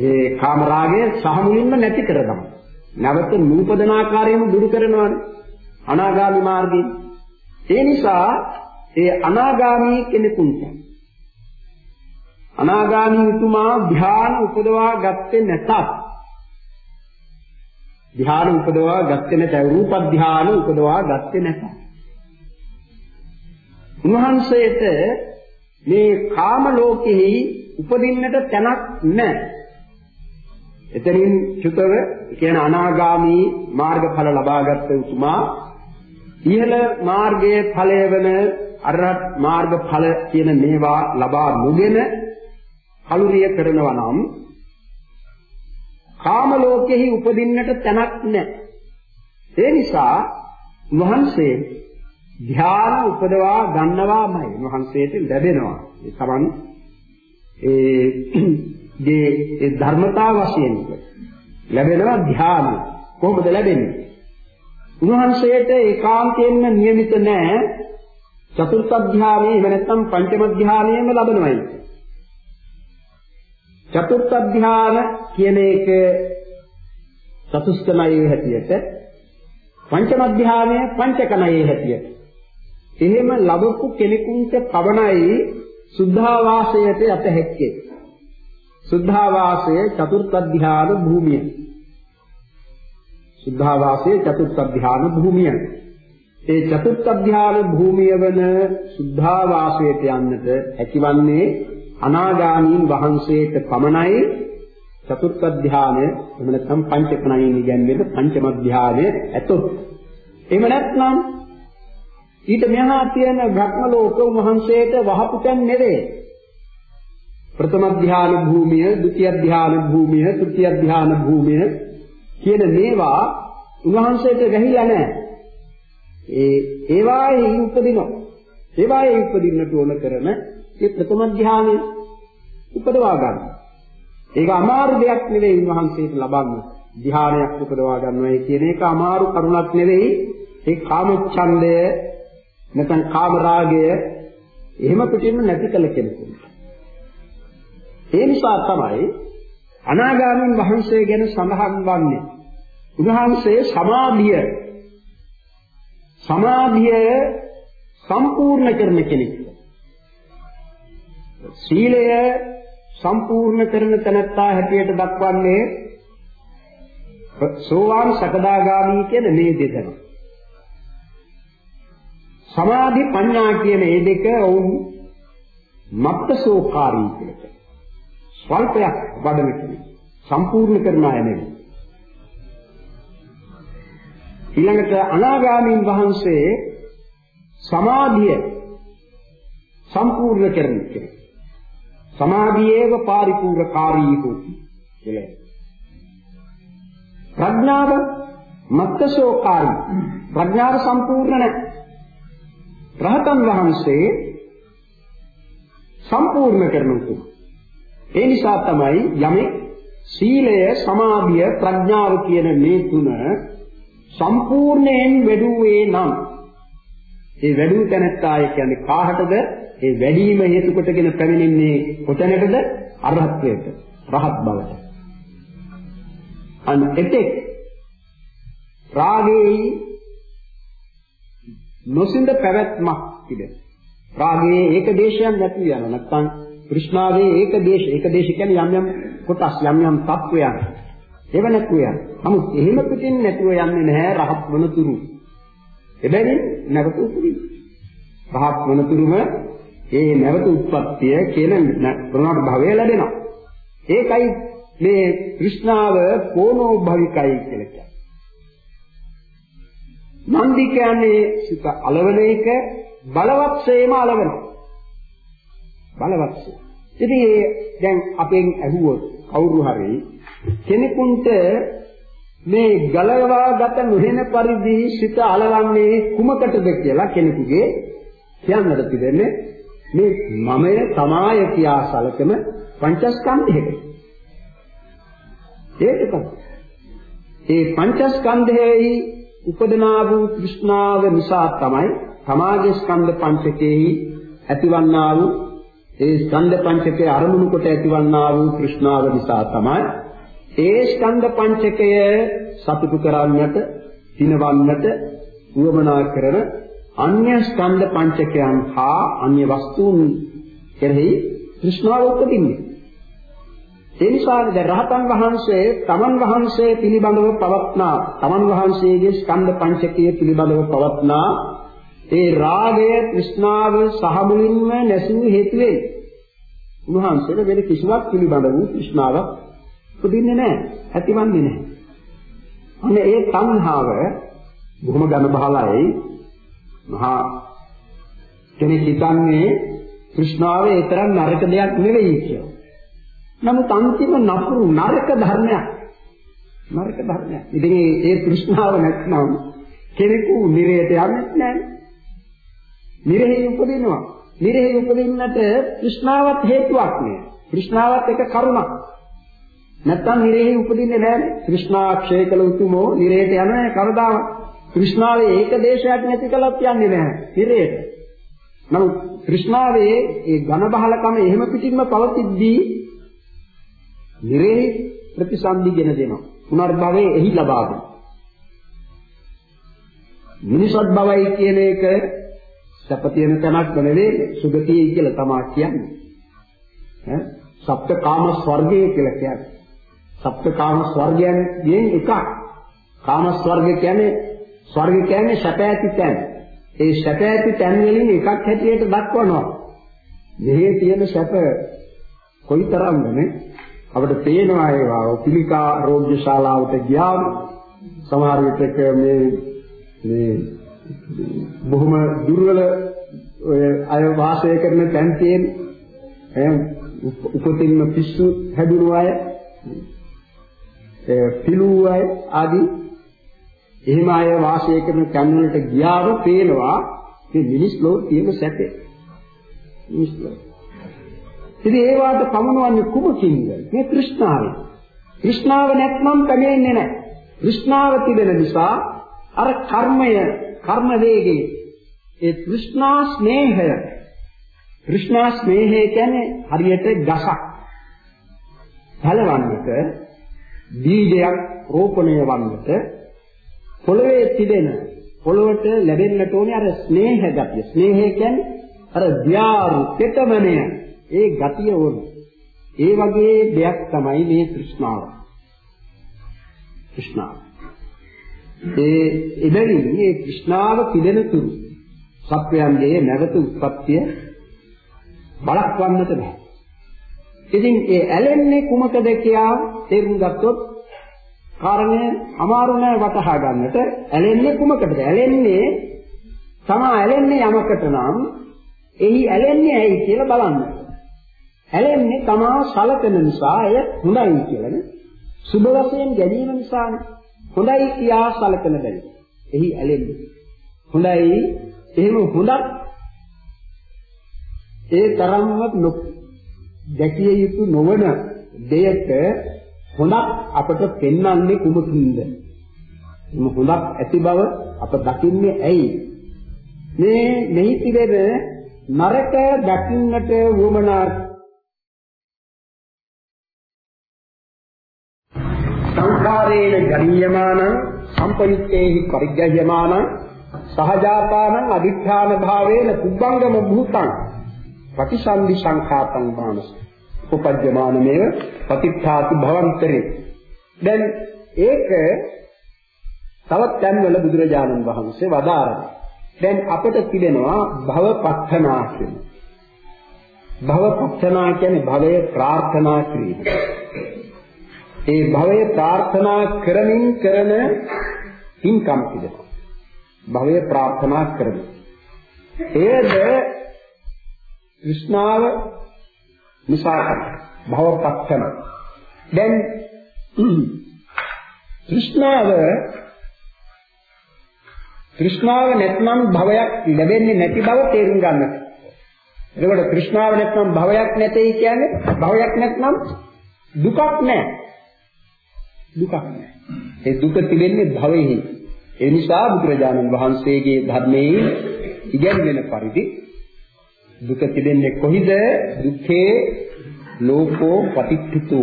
ඒ කාම රාගය සහ මුලින්ම නැති කරගන්න. නැවත නූපදන ආකාරයෙන් දුරු කරනවානේ. අනාගාමි මාර්ගයෙන්. ඒ නිසා ඒ අනාගාමි කෙනෙකුට අනාගාමී උතුමා ධ්‍යාන උපදවා ගත්තේ නැතත් ධ්‍යාන උපදවා ගත්තේ නැත. රූප ධ්‍යාන උපදවා ගත්තේ නැත. උන්වහන්සේට මේ කාම ලෝකෙහි උපදින්නට තැනක් නැහැ එතනින් චුතව කියන අනාගාමී මාර්ගඵල ලබාගත් උතුමා ඉහළ මාර්ගයේ ඵලය වෙන අරහත් මාර්ගඵල කියන මේවා ලබා නොගෙන කලුරිය කරනවා නම් කාම ලෝකෙහි උපදින්නට තැනක් නැහැ. ඒ නිසා වහන්සේ ධ්‍යාන උපදවා ගන්නවාමයි වහන්සේට ලැබෙනවා. ඒ තමන් ඒ ගේ ඒ ධර්මතා වශයෙන් ලැබෙනවා ධ්‍යාන. කොහොමද ලැබෙන්නේ? උන්වහන්සේට ඒකාන්තයෙන්ම නියමිත නැහැ චතුර්ථ ධ්‍යානෙ එහෙම නැත්නම් පංචම ධ්‍යානෙම ලබනවායි. චතුර්ථ ධ්‍යාන කියන එක චතුස්කමයේ හැටියට පංචම ධ්‍යානය පංචකමයේ හැටියට. එහෙම ලැබපු කෙනෙකුට පවණයි සුද්ධාවාසයට යත හැක්කේ සුද්ධාවාසය චතුර්ථ ධ්‍යාන භූමිය. සුද්ධාවාසයේ චතුර්ථ ධ්‍යාන භූමිය. ඒ චතුර්ථ ධ්‍යාන භූමිය වන සුද්ධාවාසයට යන්නට හැකිවන්නේ අනාගාමීන් වහන්සේට පමණයි චතුර්ථ ධ්‍යානය එහෙම නැත්නම් පංචකණයින් ඉගැන්වෙන පංචම ධ්‍යානය ඇතොත්. එහෙම නැත්නම් ඊට මෙහා තියෙන භක්ම ලෝක වහන්සේට වහපු තැන් නෙවේ. ප්‍රථම ධ්‍යාන භූමිය, ဒုတိ ය ධ්‍යාන භූමිය, තෘතිය ධ්‍යාන භූමිය කියන මේවා උන්වහන්සේට වැහිලා නැහැ. ඒ ඒවායේ උපදිනවා. ඒවායේ උපදින්නට ඕන කරන මේ ප්‍රථම ධානය උපදවා ගන්න. ඒක අමාරු දෙයක් නෙවෙයි උන්වහන්සේට ලබන්න. ධානයක් උපදවා ගන්නවයි කියන එක අමාරු කරුණක් නෙවෙයි. ඒ කාමච්ඡන්දය නැත්නම් කාම රාගය එහෙම පිටින්ම නැති කළ කෙනෙකුට. ඒ නිසා තමයි අනාගාමීන් වහන්සේ ගැන සඳහන් වන්නේ උන්වහන්සේ සමාධිය සමාධිය සම්පූර්ණ කරන කෙනෙක්. සීලය සම්පූර්ණ කරන තැනත්තා හැටියට දක්වන්නේ සෝවාන් සකදාගාමී කියන මේ දෙදෙනා. සමාධි ප්‍රඥා කියන මේ දෙක වුන් මත්තසෝකාරී කියලා. ස්වල්පයක් වඩන කෙනෙක්. සම්පූර්ණ කරන අය නෙවෙයි. ඊළඟට අනාගාමීන් වහන්සේ සමාධිය සම්පූර්ණ කරන කෙනෙක්. සමාධියේව පාරිපූර්ණකාරී හොති කියලා. ප්‍රඥාව මත්තසෝකාරී ප්‍රඥාව සම්පූර්ණ නැහැ. රහතන් වහන්සේ සම්පූර්ණ කරනවා. ඒ නිසා තමයි යමෙක් සීලය, සමාධිය, ප්‍රඥාව කියන මේ තුන සම්පූර්ණයෙන් වැඩුවේ නම් ඒ වැඩුව තැනත්තාය කියන්නේ කාහටද? ඒ වැඩිම හේතු කොටගෙන පැමිණෙන්නේ කොතැනටද? අරහත්ත්වයට, රහත් බවට. අන් එතෙක් රාගයේ නොසින්ද පැවැත්මක් තිබෙන. රාගයේ ඒක දේශයක් නැති වෙනවා. නැත්නම් કૃષ્ණාවේ ඒක දේශ ඒක දේශ කියන්නේ යම් යම් කොටස් යම් යම් තත්වයන්. ඒව නැතුව යන. නමුත් එහෙම පිටින් නැතුව යන්නේ නැහැ රහත් වනතුරු. එබැවින් නැවත උපදින. රහත් වනතුරුම ඒ නැවත උත්පත්තිය කියන පුනර් භවය ලැබෙනවා. ඒකයි මේ কৃষ্ণාව පොනෝ භවිකයි කියලා කියන්නේ. නන්දි කියන්නේ සිත అలවන එක බලවත්සේම అలවනවා. බලවත්සේ. ඉතින් දැන් අපෙන් ඇහුවොත් කවුරු හරි කෙනෙකුට මේ ගලවා ගත නොහෙන පරිදි සිත అలවන්නේ කුමකටද කියලා කෙනෙකුගේ කියන්නට තිබෙන්නේ මේ මමය තමාය කියා සලකන පංචස්කන්ධයක. ඒක ඒ පංචස්කන්ධයෙහි උපදනා වූ কৃষ্ণාව නිසා තමයි තමාගේ ස්කන්ධ පංචකයෙහි ඇතිවන්නා වූ ඒ ස්කන්ධ පංචකයේ අරමුණු කොට ඇතිවන්නා වූ কৃষ্ণාව නිසා තමයි ඒ ස්කන්ධ පංචකය සතුටු කරන්නට දිනවන්නට උවමනා කරන අන්‍ය ස්කන්ධ පංචකයන් හා අන්‍ය වස්තුන් කෙරෙහි তৃෂ්ණාව උපදින්නේ. ඒ නිසා දැන් රහතන් වහන්සේ තමන් වහන්සේ පිළිබඳව පවත්නා තමන් වහන්සේගේ ස්කන්ධ පංචකය පිළිබඳව පවත්නා ඒ රාගය তৃෂ්ණාව සහ මුලින්ම නැසූ හේතුවෙන් උන්වහන්සේට වෙන කිසිවක් පිළිබඳ වූ তৃෂ්ණාවක් උපදින්නේ නැහැ. ඇතිවන්නේ නැහැ. අනේ ඒ තණ්හාව බොහොම ඝන බහලයි මහා කෙනෙක් හිතන්නේ કૃષ્ණාවේ ඒ තරම් නරක දෙයක් නෙවෙයි කියලා නමුත් අන්තිම නපුරු නරක ධර්මයක්. නරක ධර්මයක්. ඉතින් ඒ තෘෂ්ණාව නැත්නම් කෙනෙකු නිරයට යන්නේ නැහැ. නිරෙහි උපදිනවා. නිරෙහි උපදින්නට තෘෂ්ණාවත් හේතුවක් නේ. තෘෂ්ණාවත් එක කරුණක්. නැත්තම් නිරෙහි උපදින්නේ නැහැ. තෘෂ්ණා ක්ෂය කළ උතුමෝ නිරයට යන්නේ කවදාවත්. තෘෂ්ණාවේ ඒක දේශයක් නැති කලත් යන්නේ නැහැ. නිරයට. නමුත් තෘෂ්ණාවේ ඒ ඝන බහලකම එහෙම පිටින්ම පවතිද්දී නිරේ ප්‍රතිසන්දිගෙන දෙනවා. පුනර්භවයේ එහි ලබා දෙනවා. මිනිසත් භවයි කියන එක සැප තියෙන තැනක් නෙවෙයි සුගතියයි කියලා තමයි කියන්නේ. ඈ සප්ත කාම ස්වර්ගය කියලා කියන්නේ. සප්ත කාම ස්වර්ගයන් ගෙන් එකක්. කාම ස්වර්ග කියන්නේ ස්වර්ග කියන්නේ සැප ඇති තැන. ඒ සැප ඇති තැන් වලින් එකක් හැටියට දක්වනවා. මෙහි තියෙන සැප කොයිතරම්ද නේ? අපිට පේනවා ඒවා පිළිකා රෝග්‍ය ශාලාවට ගියාම සමහර විටක මේ මේ බොහොම දුර්වල ඔය අය වාසය කරන තැන් තියෙන එහෙනම් උපතින්ම පිස්සු හැදුණු අය ඒ පිළු අය ආදී එහෙම අය වාසය කරන තැන් වලට ගියාම පේනවා මේ මිනිස් ලෝ තියෙන සැපේ මිනිස් ලෝ ඉතින් ඒ වාට පමුණවන්නේ කුමකින්ද? මේ තෘෂ්ණාවෙන්. තෘෂ්ණාව නැත්නම් පැමිණෙන්නේ නැහැ. තෘෂ්ණාව තිබෙන නිසා අර කර්මය, කර්ම වේගයේ ඒ තෘෂ්ණා ස්නේහය තෘෂ්ණා ස්නේහය කියන්නේ හරියට ගසක්. පළවන්නට බීජයක් රෝපණය වන්නට පොළවේ තිබෙන පොළවට ලැබෙන්නට ඕනේ අර ස්නේහ ගතිය. ස්නේහය කියන්නේ අර ධ්‍යාරු තෙතමනය ඒ ගතිය ඕන. ඒ වගේ දෙයක් තමයි මේ තෘෂ්ණාව. තෘෂ්ණාව. ඒ ඉබැවින් මේ තෘෂ්ණාව පිළිදෙන තුරු සත්වයන්ගේ නැවත උත්පත්තිය බලක්වන්නට බෑ. ඉතින් ඒ ඇලෙන්නේ කුමකද කියලා තේරුම් ගත්තොත් කාරණය අමාරු නෑ වටහා ගන්නට. ඇලෙන්නේ කුමකටද? ඇලෙන්නේ තමා ඇලෙන්නේ යමකට නම් එහි ඇලෙන්නේ ඇයි කියලා බලන්න. ඇලෙන්නේ තමා සලකන නිසා එය හොඳයි කියලානේ. සුබ වශයෙන් ගැනීම නිසානේ. හොඳයි කියා සලකන බැරි. එහි ඇලෙන්නේ. හොඳයි එහෙම හොඳක් ඒ තරම්වත් දැකිය යුතු නොවන දෙයට හොඳක් අපට පෙන්වන්නේ කුමකින්ද? මේ හොඳක් ඇති බව අප දකින්නේ ඇයි? මේ මෙහි තිබෙන නරක දකින්නට වුමනා සංඛාරේන ජනීයමාන සම්පයුත්තේහි පරිග්‍රහ්‍යමාන සහජාතානං අදිඨාන භාවේන කුබ්බංගම භූතං ප්‍රතිසන්දි සංඛාතං මානස උපජ්ජමානමේව පතිත්ථාති භවන්තරේ. දැන් ඒක තවත් තැන්වල බුදුරජාණන් වහන්සේ වදාරනවා. දැන් අපිට තිබෙනවා භවපත්තනා කියන. භවපත්තනා කියන්නේ භවය ප්‍රාර්ථනා කිරීම. ඒ භවය ප්‍රාර්ථනා කරමින් කරන පින්කම් තිබෙනවා භවය ප්‍රාර්ථනා කරමින්. එයද විස්නාව නිසා භවපත්තන දැන් තෘෂ්ණාව තෘෂ්ණාව නැත්නම් භවයක් ලැබෙන්නේ නැති බව තේරුම් ගන්න. එතකොට තෘෂ්ණාව නැත්නම් භවයක් නැtei කියන්නේ භවයක් නැත්නම් දුකක් නැහැ. දුකක් නැහැ. ඒ දුක තිබෙන්නේ භවෙහි. ඒ නිසා බුදුරජාණන් වහන්සේගේ ධර්මයේ ඉගැන්වෙන පරිදි දුක තිබෙන්නේ කොහිද? දුක්ඛේ ලෝකෝ පටිච්චිතු.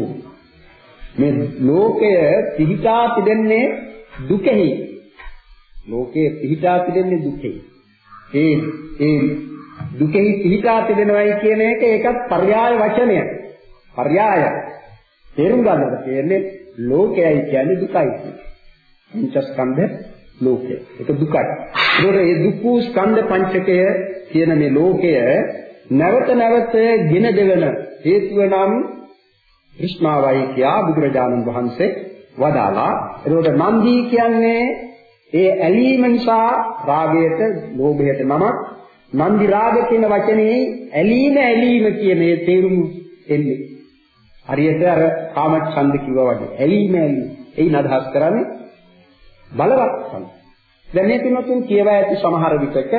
මේ ලෝකය පිහිටා තිබෙන්නේ දුකෙහි. ලෝකයේ පිහිටා තිබෙන්නේ දුකෙහි. ඒ ඒ දුකෙහි පිහිටා තිබෙනවයි කියන එක ඒකත් පర్యాయ වචනය. පర్యాయ. තේරුම් ගන්නකොට කියන්නේ ලෝකයයි කියන්නේ දුකයි කියන්නේ. පංචස්කන්ධ ලෝකය. ඒක දුකයි. ඒකෝර ඒ දුක් වූ ස්කන්ධ පංචකය කියන මේ ලෝකය නැවත නැවත ගෙන දෙවන හේතුව නම් විස්මාවයි කියා බුදුරජාණන් වහන්සේ වදාලා. ඒකෝට නන්දී කියන්නේ ඒ ඇලීම නිසා රාගයට, ලෝභයට නමක් නන්දි රාග කියන වචනේ ඇලීම ඇලීම කියන ඒ තේරුම එන්නේ. හරියට අර කාමච්ඡන්ද කිව්වා වගේ ඇලීම ඇලීම. එයින් අදහස් කරන්නේ බලවත් කම. දැන් මේ තුනකින් කියවා ඇති සමහර විටක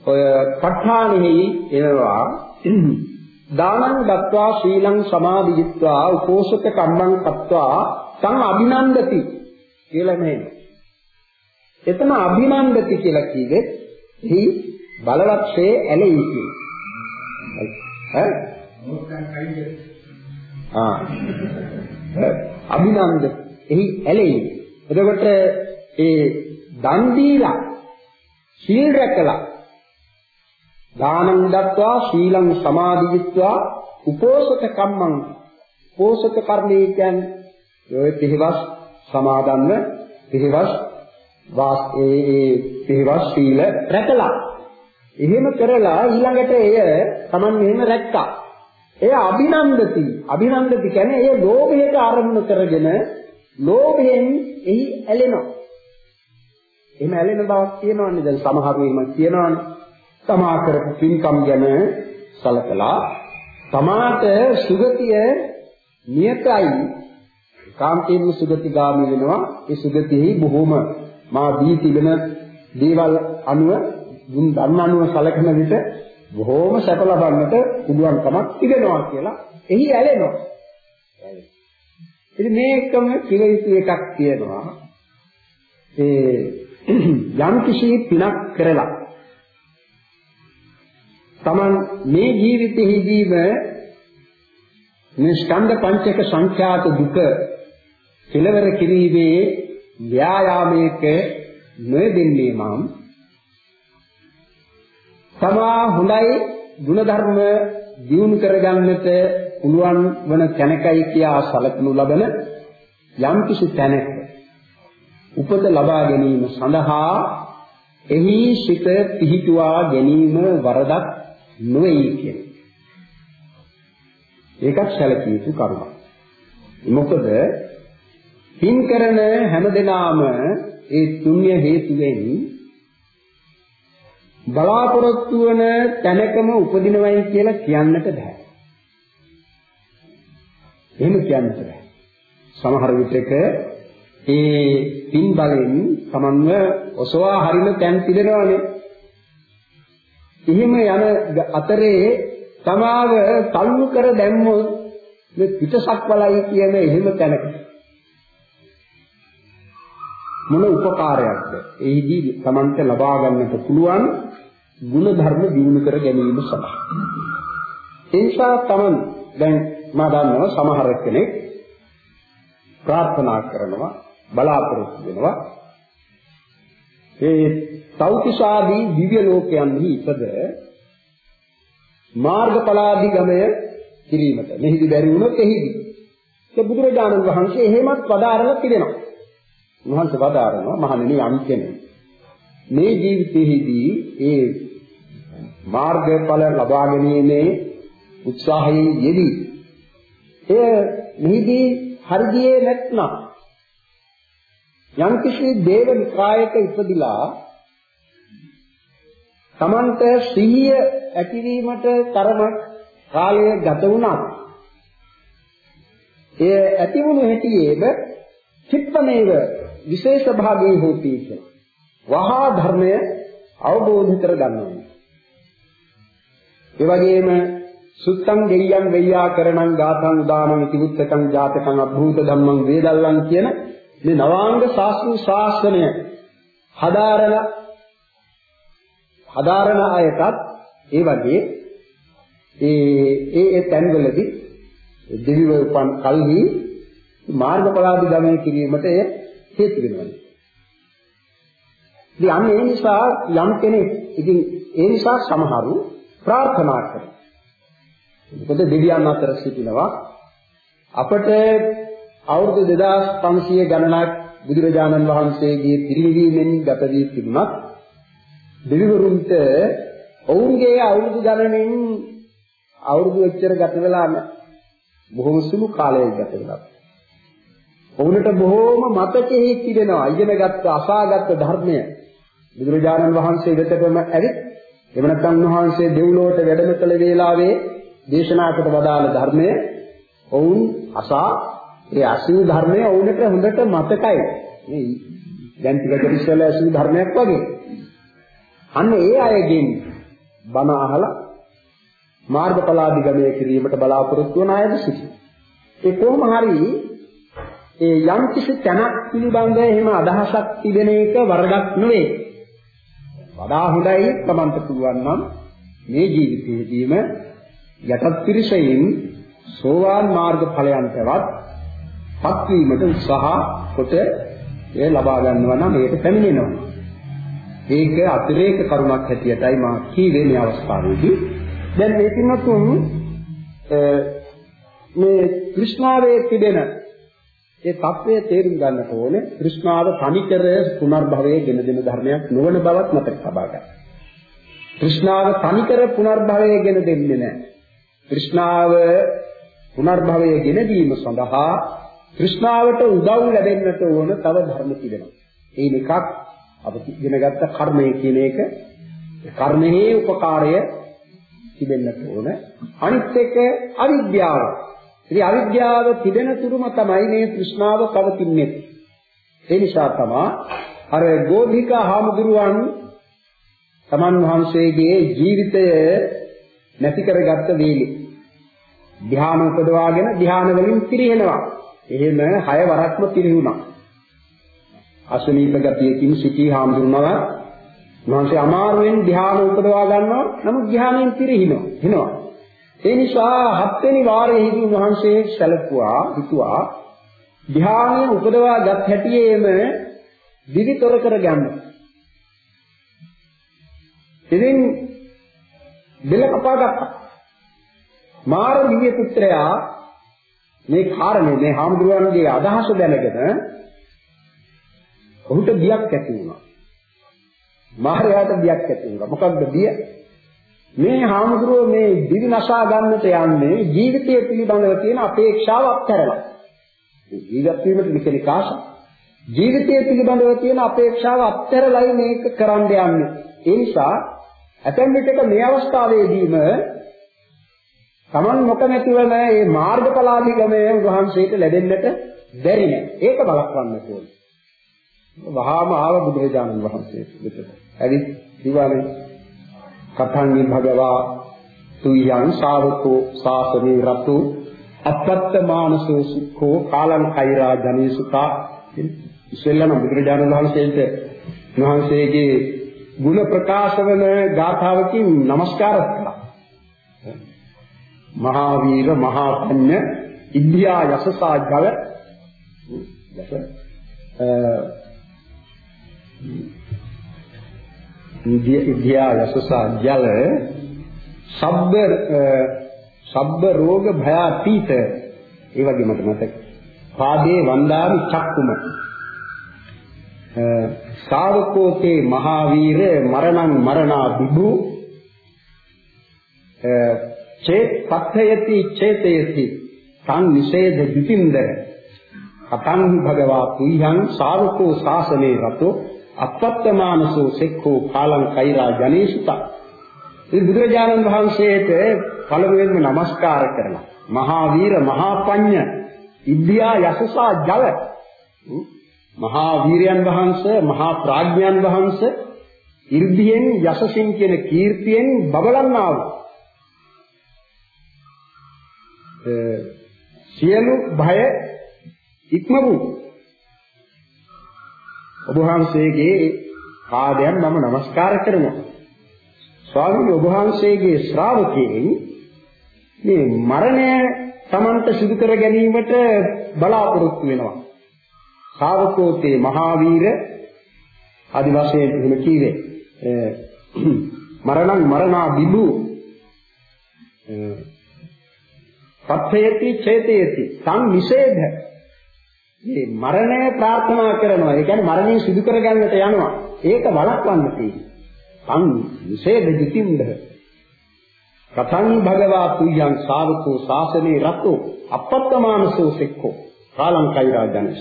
ඔය ප ဋ ාණෙහි එනවා දානං දත්වා ශීලං සමාධිත්වා උපෝසත කම්මං කତ୍වා තං අභිනන්දති කියලා නෙමෙයි. එතන අභිනන්දති කියලා කිව්වේ එහි බලවත්සේ ඇලෙයි කියන්නේ. ඈ? ආ. අභිනන්දති එහි ඇලෙයි. එතකොට ඒ දන් දීලා සීල් රැකලා දානං දත්වා ශීලං සමාධිත්වා උපෝසත කම්මං. උපෝසත කර්මය කියන්නේ ඔය පිළිවස් සමාදන්ව පිළිවස් වාස් ඒ ඒ පිළිවස් සීල රැකලා. එහෙම කරලා ඊළඟට එය Taman මෙහෙම රැක්කා. එය අභිනන්දති. අභිනන්දති කියන්නේ එය ලෝභයට ආරමුණු කරගෙන ලෝභයෙන් එහි ඇලෙනවා. එහෙම ඇලෙන බවක් තියෙනවනේ දැන් සමහරු එහෙම කියනවනේ. තමා කරපු පින්කම් ගැන සලකලා තමාට සුගතිය නියතයි. කාන්තේම සුගතිගාමී වෙනවා. ඒ සුගතියෙහි බොහොම මා දී තිබෙන දේවල් අනුව දුන් ධර්ම අනුව සලකන විට බොහොම සැප ලබන්නට පුළුවන්කමක් තිබෙනවා කියලා එහි ඇලෙනවා. ඉතින් මේකම කිව යුතු එකක් තියෙනවා. ඒ යම් කිසි පිනක් කරලා Taman මේ ජීවිතෙහිදීම මේ ස්කන්ධ පංචක සංඛ්‍යාත දුක කෙලවර කිරීමේ ව්‍යායාමයක නොයෙදෙන්නේ මම. තමා හොඳයි ಗುಣධර්ම දියුණු කරගන්නට පුළුවන් වන තැනකයි කියා සැලකනු ලබන යම් කිසි තැනක උපත ලබා ගැනීම සඳහා එහි සිත පිහිටුවා ගැනීම වරදක් නොවේ කියන්නේ. ඒකත් සැලකිය යුතු කරුණක්. මොකද පින් කරන හැමදෙනාම ඒ පුණ්‍ය හේතුවෙන් බලාපොරොත්තු වන තැනකම උපදිනවයි කියලා කියන්නට බෑ. එහෙම කියන්නට බෑ. සමහර විටක ඒ පින් බලෙන් තමන්ව ඔසවා හරින තැන් පිළිනවනේ. එහෙම යන අතරේ තමාව තල්ලු කර දැම්මොත් මේ පිටසක් වලයි කියන එහෙම තැනක මොන උපකාරයක්ද? එහිදී තමන්ට ලබා ගන්නට පුළුවන් ගුණ ධර්ම දිනු කර ගැනීම සඳහා. ඒ නිසා තමන් දැන් මා දන්නවා සමහර කෙනෙක් ප්‍රාර්ථනා කරනවා බලාපොරොත්තු වෙනවා ඒ සෞතිසාදී දිව්‍ය ලෝකයන්හි ඉපද මාර්ගඵලාදී ගමය කිරීමට. මෙහිදී බැරි වුණොත් එහිදී. ඒ බුදුරජාණන් වහන්සේ එහෙමත් වදාරලා තිබෙනවා. උන්වහන්සේ වදාරනවා මහණෙනි යම් කෙනෙක් මේ ජීවිතයේදී ඒ මාර්ගඵල ලබා ගැනීමේ උත්සාහයෙන් යෙදී එය මෙහිදී හරියන්නේ නැත්නම් යම්කිසි දේව නිකායක ඉපදිලා Tamanta සිහිය ඇතිවීමට තරමක් කාලය ගත වුණා. එය ඇතිවුණු හැටියේද චිත්තමේව විශේෂ භාගයේ හෝති වහා ධර්මය අවබෝධ කර ගන්නවා. ඒ වගේම සුත්තං දෙයයන් වෙయ్యා කරණං ගාතං උදානං තිවුත්තකං ජාතකං අභූත ධම්මං වේදල්ලං කියන මේ නවාංග ශාස්ත්‍රීය ශාස්ත්‍රණය හදාරන හදාරන අයටත් ඒ වගේ ඒ ඒ ඒ තැන්වලදී දෙවිව උපන් කල්හි මාර්ගඵලාදි ගමනය කිරීමට එය හේතු වෙනවා. ඉතින් අන්න ඒ නිසා යම් කෙනෙක් ඉතින් ඒ නිසා සමහරු ප්‍රාර්ථනා කරනවා. මොකද දෙවියන් අතර සිටිනවා අපට අවුරුදු 2500 ගණනක් බුදුරජාණන් වහන්සේගේ පිරිනිවීමෙන් ගත වී තිබුණත් දෙවිවරුන්ට ඔවුන්ගේ අවුරුදු ගණනින් අවුරුදු එච්චර ගත වෙලා නැහැ. බොහොම සුළු කාලයක් ගත වෙලා. ඔවුන්ට බොහෝම මතකෙහි තිබෙනවා ඉගෙනගත්ත අසාගත්ත ධර්මය බුදුරජාණන් වහන්සේ වෙතටම ඇවිත් එහෙම නැත්නම් උන්වහන්සේ දෙව්ලොවට වැඩම කළ වේලාවේ දේශනා කොට වදාළ ධර්මය ඔවුන් අසා ඒ අසීව ධර්මය ඔවුන්ට හොඳට මතකයි. මේ දැන් ටිකකට ඉස්සෙල්ලා අසීව ධර්මයක් වගේ. අන්න ඒ අයගෙන් බණ අහලා මාර්ගඵලාදිගමනය කිරීමට බලාපොරොත්තු වන අයද සිටිනවා. ඒ කොහොම හරි ඒ යම් කිසි තැනක් පිළිබඳ එහෙම අදහසක් තිබෙන එක වරදක් නෙවෙයි. වඩා හොඳයි තමන්ට පුළුවන් නම් මේ ජීවිතයේදීම යටත් පිරිසෙන් සෝවාන් මාර්ග ඵලයන්ටවත් පත්වීමට උත්සාහ කොට ඒ ලබා ගන්නවා නම් මේක පැමිණෙනවා. ඒක අතිරේක කරුණක් හැටියටයි මා කීවේ මේ අවස්ථාවේදී. දැන් මේ පින්නතුන් මේ කෘෂ්ණාවේ තිබෙන ඒ தත්වය තේරුම් ගන්නට ඕනේ කෘෂ්ණාව තනිකර පුනර්භවයේ ගෙන දෙන ධර්මයක් නොවන බවත් මතක තබා ගන්න. කෘෂ්ණාව තනිකර පුනර්භවයේ ගෙන දෙන්නේ නැහැ. කෘෂ්ණාව පුනර්භවයේ ගෙන දීම සඳහා තෘෂ්ණාවට උදව් ලැබෙන්නට ඕන තව ධර්ම තිබෙනවා. ඒ එකක් අපි ඉගෙනගත්ත කර්මය කියන එක කර්මයේ උපකාරය තිබෙන්නට ඕන. අනිත් එක අවිද්‍යාව. ඉතින් අවිද්‍යාව තිබෙන තුරුම තමයි මේ තෘෂ්ණාව පවතින්නේ. ඒ නිසා තමයි අර ගෝධික හාමුදුරුවන් තමන් වහන්සේගේ ජීවිතය නැති කරගත්ත වේලේ ධ්‍යාන උපදවාගෙන ධ්‍යාන වලින් පිරිනවනවා. එහෙම හය වරක්ම පිරිහුණා. අසනීප ගතියකින් සිටී හාමුදුරුවෝ උන්වහන්සේ අමාරුවෙන් ධ්‍යාන උපදවා ගන්නවා. නමුත් ධ්‍යානයෙන් පිරිහිනවා. හිනවා. ඒ නිසා හත්වෙනි වාරයේදී උන්වහන්සේ සැලකුවා හිතුවා ධ්‍යානය උපදවා ගත් හැටියේම විවිතර කරගන්න. ඉතින් බෙල කපා ගත්තා. මාර දිව්‍ය පුත්‍රයා මේ කාරණේ මේ හාමුදුරුවන්ගේ අදහස දැනගෙන ඔහුට බියක් ඇති වුණා. මාරයාට බියක් ඇති වුණා. මොකක්ද බිය? මේ හාමුදුරුවෝ මේ දිවි නසා ගන්නට යන්නේ ජීවිතය පිළිබඳව තියෙන අපේක්ෂාවක් කරලා. ජීවත් වීමට කෙනෙක් ආශා. ජීවිතය පිළිබඳව තියෙන අපේක්ෂාව අත්හැරලයි මේක කරන්න යන්නේ. ඒ නිසා ඇතැම් විටක මේ අවස්ථාවේදීම Taman නොකමැතිව මේ මාර්ගඵලාභිගමය වහන්සේට ලැබෙන්නට බැරි නෑ. ඒක බලක්වන්න ඕනේ. වහාම ආව බුදුරජාණන් වහන්සේ මෙතන. ඇවිත් දිවානේ කතංගි භගවා තුයං ශාවකෝ ශාසනේ රතු අපත්ත මානසෝ සුඛෝ කාලං කෛරා ජනේසුතා ඉස්සෙල්ලාම බුදුරජාණන් වහන්සේට වහන්සේගේ ගුණ ප්‍රකාශ වන ගාථාවකින් নমස්කාර කළා. මහා වීර මහා පඤ්ඤ ඉන්දියා යසසා ජල යස ඉන්දියා යසසා ජල සබ්බ සබ්බ රෝග භයාතීත ඒ වගේ මට මතක. පාදේ වන්දාමි චක්කුම. ශාවකෝතේ මහාවීර මරණං මරණා විභු චේ පක්ඛයති චේතේති. තං නිසේධ විතින්දර අතං භගවා පුඤ්ඤං සාවකෝ ශාසනේ රතෝ අපත්තමානසෝ සෙක්ඛෝ කාලං කෛරා ජනේසුත. ඉතින් බුදුරජාණන් වහන්සේට පළමුවෙන්ම নমස්කාර කරලා මහා වීර මහා පඤ්ඤ ඉද්ධියා යසසා ජල. මහා වීරයන් වහන්සේ මහා ප්‍රඥයන් වහන්සේ ඉර්ධියෙන් යසසින් කියන කීර්තියෙන් බබලන්නා වූ සියලු භය ඉක්ම වූ ඔබ වහන්සේගේ පාදයන් මම নমස්කාර කරනවා ස්වාමීන් වහන්සේගේ ශ්‍රාවකයන් මේ මරණය Tamanta සිදු කර ගැනීමට බලාපොරොත්තු වෙනවා. ශාවකෝතේ මහාවීර ආදි වශයෙන් එහෙම කීවේ. මරණං මරණා බිබු පත්‍යයති චේතයති සං නිෂේධ මේ මරණය ප්‍රාර්ථනා කරනවා. ඒ කියන්නේ මරණය සිදු කර ගන්නට යනවා. ඒක වළක්වන්න තියෙනවා. සං නිෂේධ දිතින්ද කතං භගවා තුයං ශාවකෝ ශාසනේ රතෝ අපත්තමානසෝ සෙක්කෝ කාලං කෛරා ජනස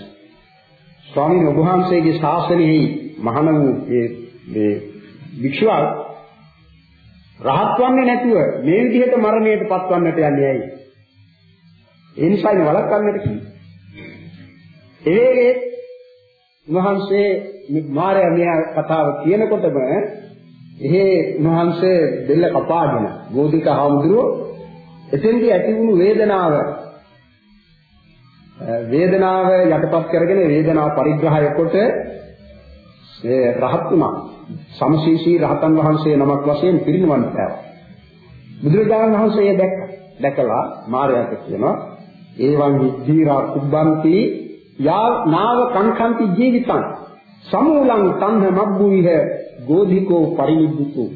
ස්වාමීන් වහන්සේගේ ශාසනයෙහි මහණ වූ මේ මේ වික්ෂුව රහත් වන්නේ නැතුව මේ විදිහට මරණයට පත්වන්නට යන්නේ ඇයි? ඒ නිසායි වළක්වන්නට කිව්වේ. ඒ වහන්සේ මාර්යා මෙයා කතාව කියනකොටම එහෙ උන්වහන්සේ දෙල්ල කපාගෙන ගෝධික හාමුදුරුවෝ එතෙන්දී ඇති වුණු වේදනාව වේදනාව යටපත් කරගෙන වේදනාව පරිග්‍රහය කොට ඒ රහත් වුණා. සමශීෂී රහතන් වහන්සේ නමක් වශයෙන් පිරිනවන් පෑවා. බුදුරජාණන් වහන්සේ දැක්ක. දැකලා මාර්යාට කියනවා ඒවං විද්ධීරා කුබ්බන්ති යා නාව කංකන්ති ජීවිතං. සමූලං තන්හ මබ්බුයිහ ගෝධිකෝ පරිනිබ්බුතෝ.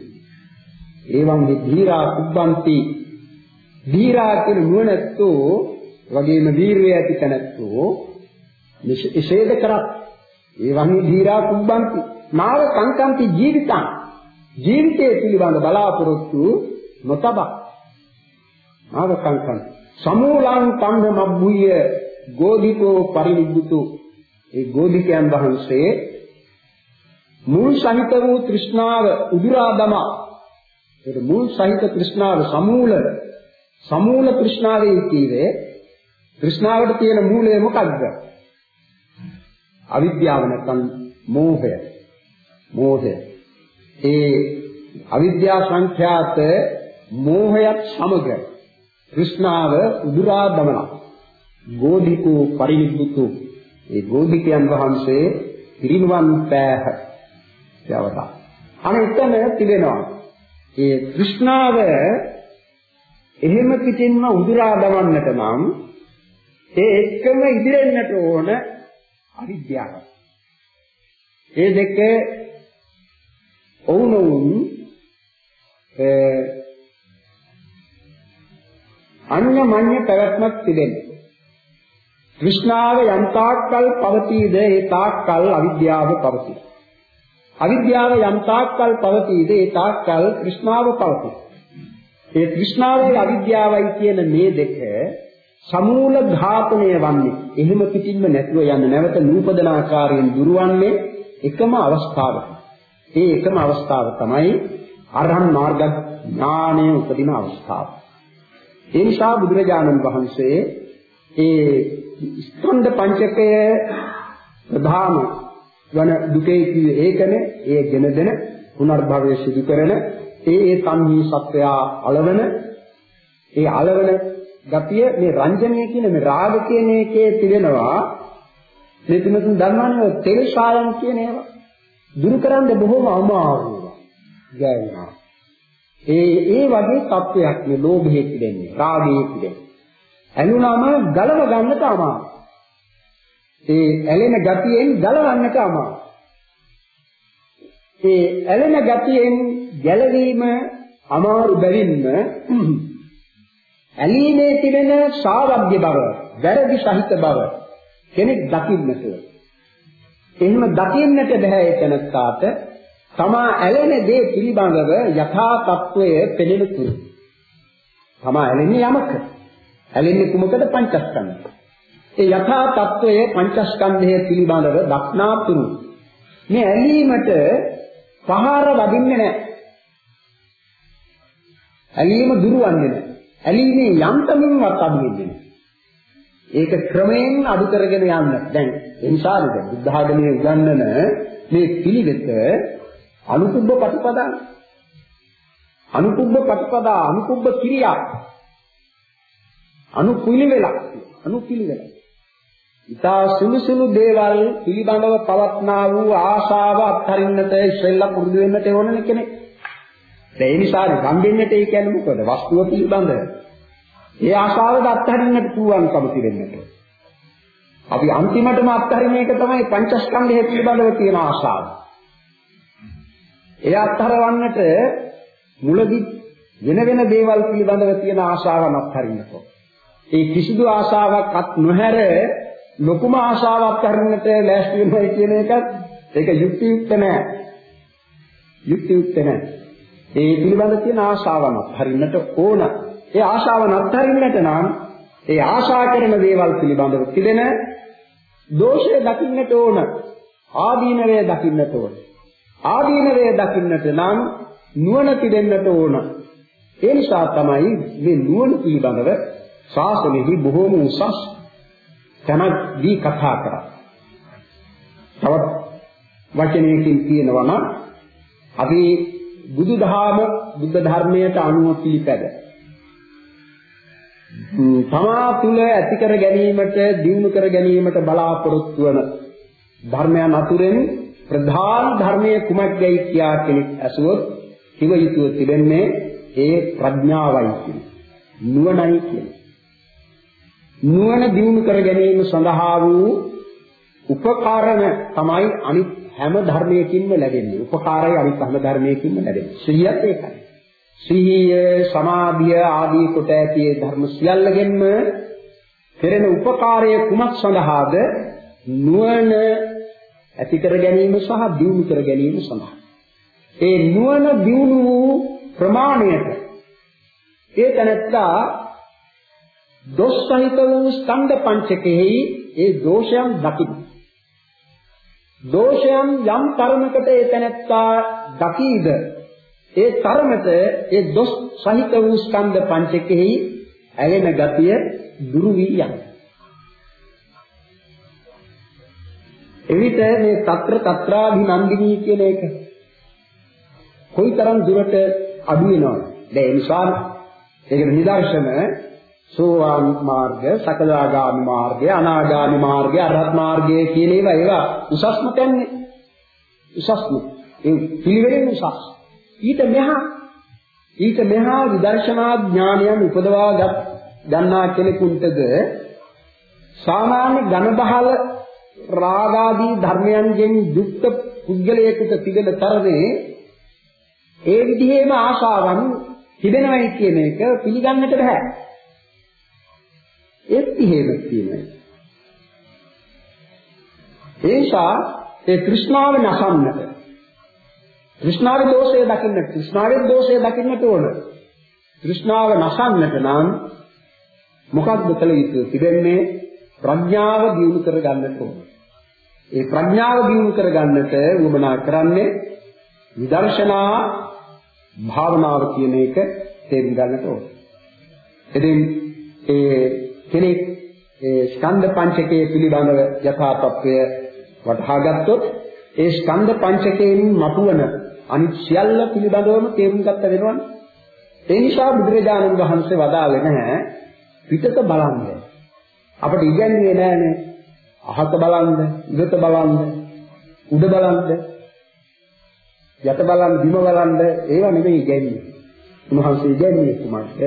එවං ධීරා කුබ්බන්ති ධීරා කියන නුවණැත්තෝ වගේම වීරිය ඇති තැනැත්තෝ නිෂේධ කරත්. එවං ධීරා කුබ්බන්ති නාව සංකන්ති ජීවිතං. ජීවිතයේ පිළිබඳ බලාපොරොත්තු නොතබ. නාව සංකන්ති සමූලං තණ්හ මබ්බුය ගෝධිකෝ පරිනිබ්බුතෝ ඒ ගෝධිකයන් වහන්සේ මුල් සහිත වූ තෘෂ්ණාව උදුරා දමා. ඒක මුල් සහිත තෘෂ්ණාව සමූල සමූල තෘෂ්ණාවේ කීවේ තෘෂ්ණාවට තියෙන මූලය මොකක්ද? අවිද්‍යාව නැත්නම් මෝහය. මෝහය. ඒ අවිද්‍යා සංඛ්‍යාත මෝහයත් සමග තෘෂ්ණාව උදුරා දමන ගෝධිකෝ පරිනිබ්බුතු ඒ ගෝධිකයන් වහන්සේ පිරිනුවන් පෑහ යවතා. අනෙතන තිබෙනවා. ඒ තෘෂ්ණාව එහෙම පිටින්ම උදුරා දමන්නට නම් ඒ එක්කම ඉදිරෙන්නට ඕන අවිද්‍යාව. ඒ දෙක ඔවුනොවුන් අන්‍යමඤ්ඤ පැවැත්මක් තිබෙනවා. විශ්නාව යම් තාක්කල් පවතීද ඒ තාක්කල් අවිද්‍යාව පවතී. අවිද්‍යාව යම් තාක්කල් පවතීද ඒ තාක්කල් කෘෂ්ණාව පවතී. ඒ කෘෂ්ණාවයි අවිද්‍යාවයි කියන මේ දෙක සමූල ඝාතනය වන්නේ. එහෙම පිටින්ම නැතුව යන නැවත නූපදන ආකාරයෙන් දුරවන්නේ එකම අවස්ථාවක. ඒ එකම අවස්ථාව තමයි අරහන් මාර්ග ඥානය උපදින අවස්ථාව. ඒ නිසා බුදුරජාණන් වහන්සේ ඒ ස්කන්ධ පංචකය ප්‍රධාන වන දුකේ කියේ ඒකනේ. ඒ ගෙන දෙන පුනර්භවය සිදු කරන ඒ ඒ සංහී සත්‍යය අලවන ඒ අලවන ගතිය මේ රංජනීය කියන මේ රාග කියන එකේ තිබෙනවා. මේ තුනකින් ධර්මානේ තෙල් ශායම් කියන ඒවා. දුරු කරන්න බොහොම අමාරුයි. ගෑවෙනවා ඒ ඒ වගේ තත්වයක් මේ ලෝභයේ තිබෙන්නේ රාගයේ තිබෙන්නේ ඇලුනම ගලව ගන්නට අමාරුයි ඒ ඇලෙන ගතියෙන් ගලවන්නට අමාරුයි ඒ ඇලෙන ගතියෙන් ගැලවීම අමාරු බැවින්ම ඇලීමේ තිබෙන සාවග්‍ය බව, වැරදි සහිත බව කෙනෙක් දකින්නට. එහෙම දකින්නට බෑ එතනත්තාට තමා ඇලෙන දේ පිළිබඳව යථා තත්වය පෙනෙන තුරු. තමා ඇලෙන්නේ යමක. ඇලෙන්නේ කුමකද පංචස්කන්ධ. ඒ යථා තත්වය පංචස්කන්ධය පිළිබඳව දක්නා තුරු. මේ ඇලීමට පහර වදින්නේ නැහැ. ඇලීම දුරවන්නේ නැහැ. ඇලීමේ යන්තමින්වත් අඩු වෙන්නේ නැහැ. ඒක ක්‍රමයෙන් අඩු කරගෙන යන්න. දැන් ඒ නිසාද බුද්ධ ආගමේ උගන්වන මේ පිළිවෙත අනුකුබ්බ ප්‍රතිපදා අනුකුබ්බ ප්‍රතිපදා අනුකුබ්බ කිරියා අනුපිළිවෙල අනුපිළිවෙල ඊතා සුළු සුළු දේවල් පිළිබඳව පවත්නා වූ ආශාව අත්හරින්නට ඉස්සෙල්ලා පුරුදු වෙන්නට ඕනනේ කෙනෙක්. ඒ නිසා ගම් දෙන්නට ඒ කියන්නේ මොකද? වස්තුව පිළිබඳ. ඒ ආශාවද අත්හරින්නට පුළුවන්කම තිබෙන්නට. අපි අන්තිමටම අත්හරින එක තමයි පංචස්කන්ධය පිළිබඳව තියෙන ආශාව. ඒ අත්හරවන්නට මුලදී වෙන වෙන දේවල් පිළිබඳව තියෙන ආශාවන් අත්හරින්නට. ඒ කිසිදු ආශාවක් අත් නොහැර ලොකුම ආශාවක් කරන්නට ලෑස්ති වෙනවා කියන එකත් ඒක යුක්තියුක්ත නෑ. යුක්තියුක්ත නෑ. ඒ පිළිබඳ තියෙන ආශාවන් අත්හරින්නට ඕන. ඒ ආශාවන් අත්හරින්නට නම් ඒ ආශා කරන දේවල් පිළිබඳව තිබෙන දෝෂය දකින්නට ඕන. ආදීනවය දකින්නට ඕන. ආදීනවය දකින්නට නම් නුවණ තිබෙන්නට ඕන. ඒ නිසා තමයි මේ නුවණ පිළිබඳව ශාසනයෙහි බොහෝම උසස් තැනක් දී කතා කරා. තවත් වචනයකින් කියනවා නම් අපි බුදුදහම බුද්ධ ධර්මයට අනුව පිළිපැද තමා තුළ ඇති කර ගැනීමට දියුණු කර ගැනීමට බලාපොරොත්තු වන ධර්මයන් අතුරෙන් ප්‍රධාන ධර්මයේ කුමක්දයි කියා කෙනෙක් ඇසුවොත් කිව යුතුව තිබෙන්නේ ඒ ප්‍රඥාවයි කියන්නේ නුවණයි කියන්නේ නුවණ දිනු කර ගැනීම සඳහා වූ උපකාරණ තමයි අනිත් හැම ධර්මයකින්ම ලැබෙන්නේ. උපකාරය අනිත් හැම ධර්මයකින්ම ලැබෙන්නේ. සිහියත් ඒකයි. සිහිය, සමාධිය ආදී කොට ඇති ධර්ම සියල්ලගෙන්ම කෙරෙන උපකාරය කුමක් සඳහාද? නුවණ ඇති කර ගැනීම සහ දියුණු කර ගැනීම සඳහා. ඒ නුවණ දියුණු වූ ප්‍රමාණයට ඒ තනත්තා දොස් සහිත වූ ස්කන්ධ පංචකෙහි ඒ දෝෂයන් දකින්න. දෝෂයන් යම් තරමකට ඒ තැනැත්තා දකීද ඒ තරමට ඒ දොස් සහිත වූ ස්කන්ධ පංචකෙහි ඇලෙන ගතිය දුරු වී යනවා. එවිට මේ తත්‍ර తත්‍රාභිනන්දිනී කියන එක කොයිතරම් දුරට අඩු වෙනවද? දැන් ඒ නිසා ඒකට නිදර්ශන සෝවාන් මාර්ගය, සකදාගාමි මාර්ගය, අනාගාමි මාර්ගය, අරහත් මාර්ගය කියන ඒවා ඒවා උසස්ම තැන්නේ. උසස්ම. ඒ පිළිවෙලින් උසස්. ඊට මෙහා ඊට මෙහා විදර්ශනා ඥානයන් උපදවා ගන්නා කෙනෙකුටද සාමාන්‍ය ඝන බහල රාගාදී ධර්මයන්ගෙන් යුක්ත පුද්ගලයෙකුට තිබෙන තරමේ ඒ විදිහේම ආශාවන් තිබෙනවයි කියන එක පිළිගන්නට බෑ. ඒත් එහෙම තියෙනවා. ඒ නිසා ඒ තෘෂ්ණාව නැසන්නට තෘෂ්ණාවේ දෝෂය දකින්නට තෘෂ්ණාවේ දෝෂය දකින්නට ඕන. තෘෂ්ණාව නැසන්නට නම් මොකක්ද කළ යුතු තිබෙන්නේ ප්‍රඥාව දියුණු කර ගන්නට ඕන. ඒ ප්‍රඥාව දියුණු කර ගන්නට උවමනා කරන්නේ විදර්ශනා භාවනාව කියන එක තේරුම් ගන්නට ඕන. ඉතින් ඒ කෙනෙක් ඒ ස්කන්ධ පංචකයේ පිළිබඳව යථා තත්ත්වය වටහා ගත්තොත් ඒ ස්කන්ධ පංචකයෙන් මතුවන අනිත් සියල්ල පිළිබඳවම තේරුම් ගත්ත වෙනවනේ. ඒ නිසා බුදුරජාණන් වහන්සේ වදාළේ නැහැ පිටත බලන්න. අපිට ඉගැන්වුවේ නැහැනේ. අහත බලන්න, ඉහත බලන්න, උඩ බලන්න, යට බලන්න, බිම බලන්න ඒවා නෙමෙයි ඉගැන්වුවේ. උන්වහන්සේ ඉගැන්වුවේ කුමක්ද?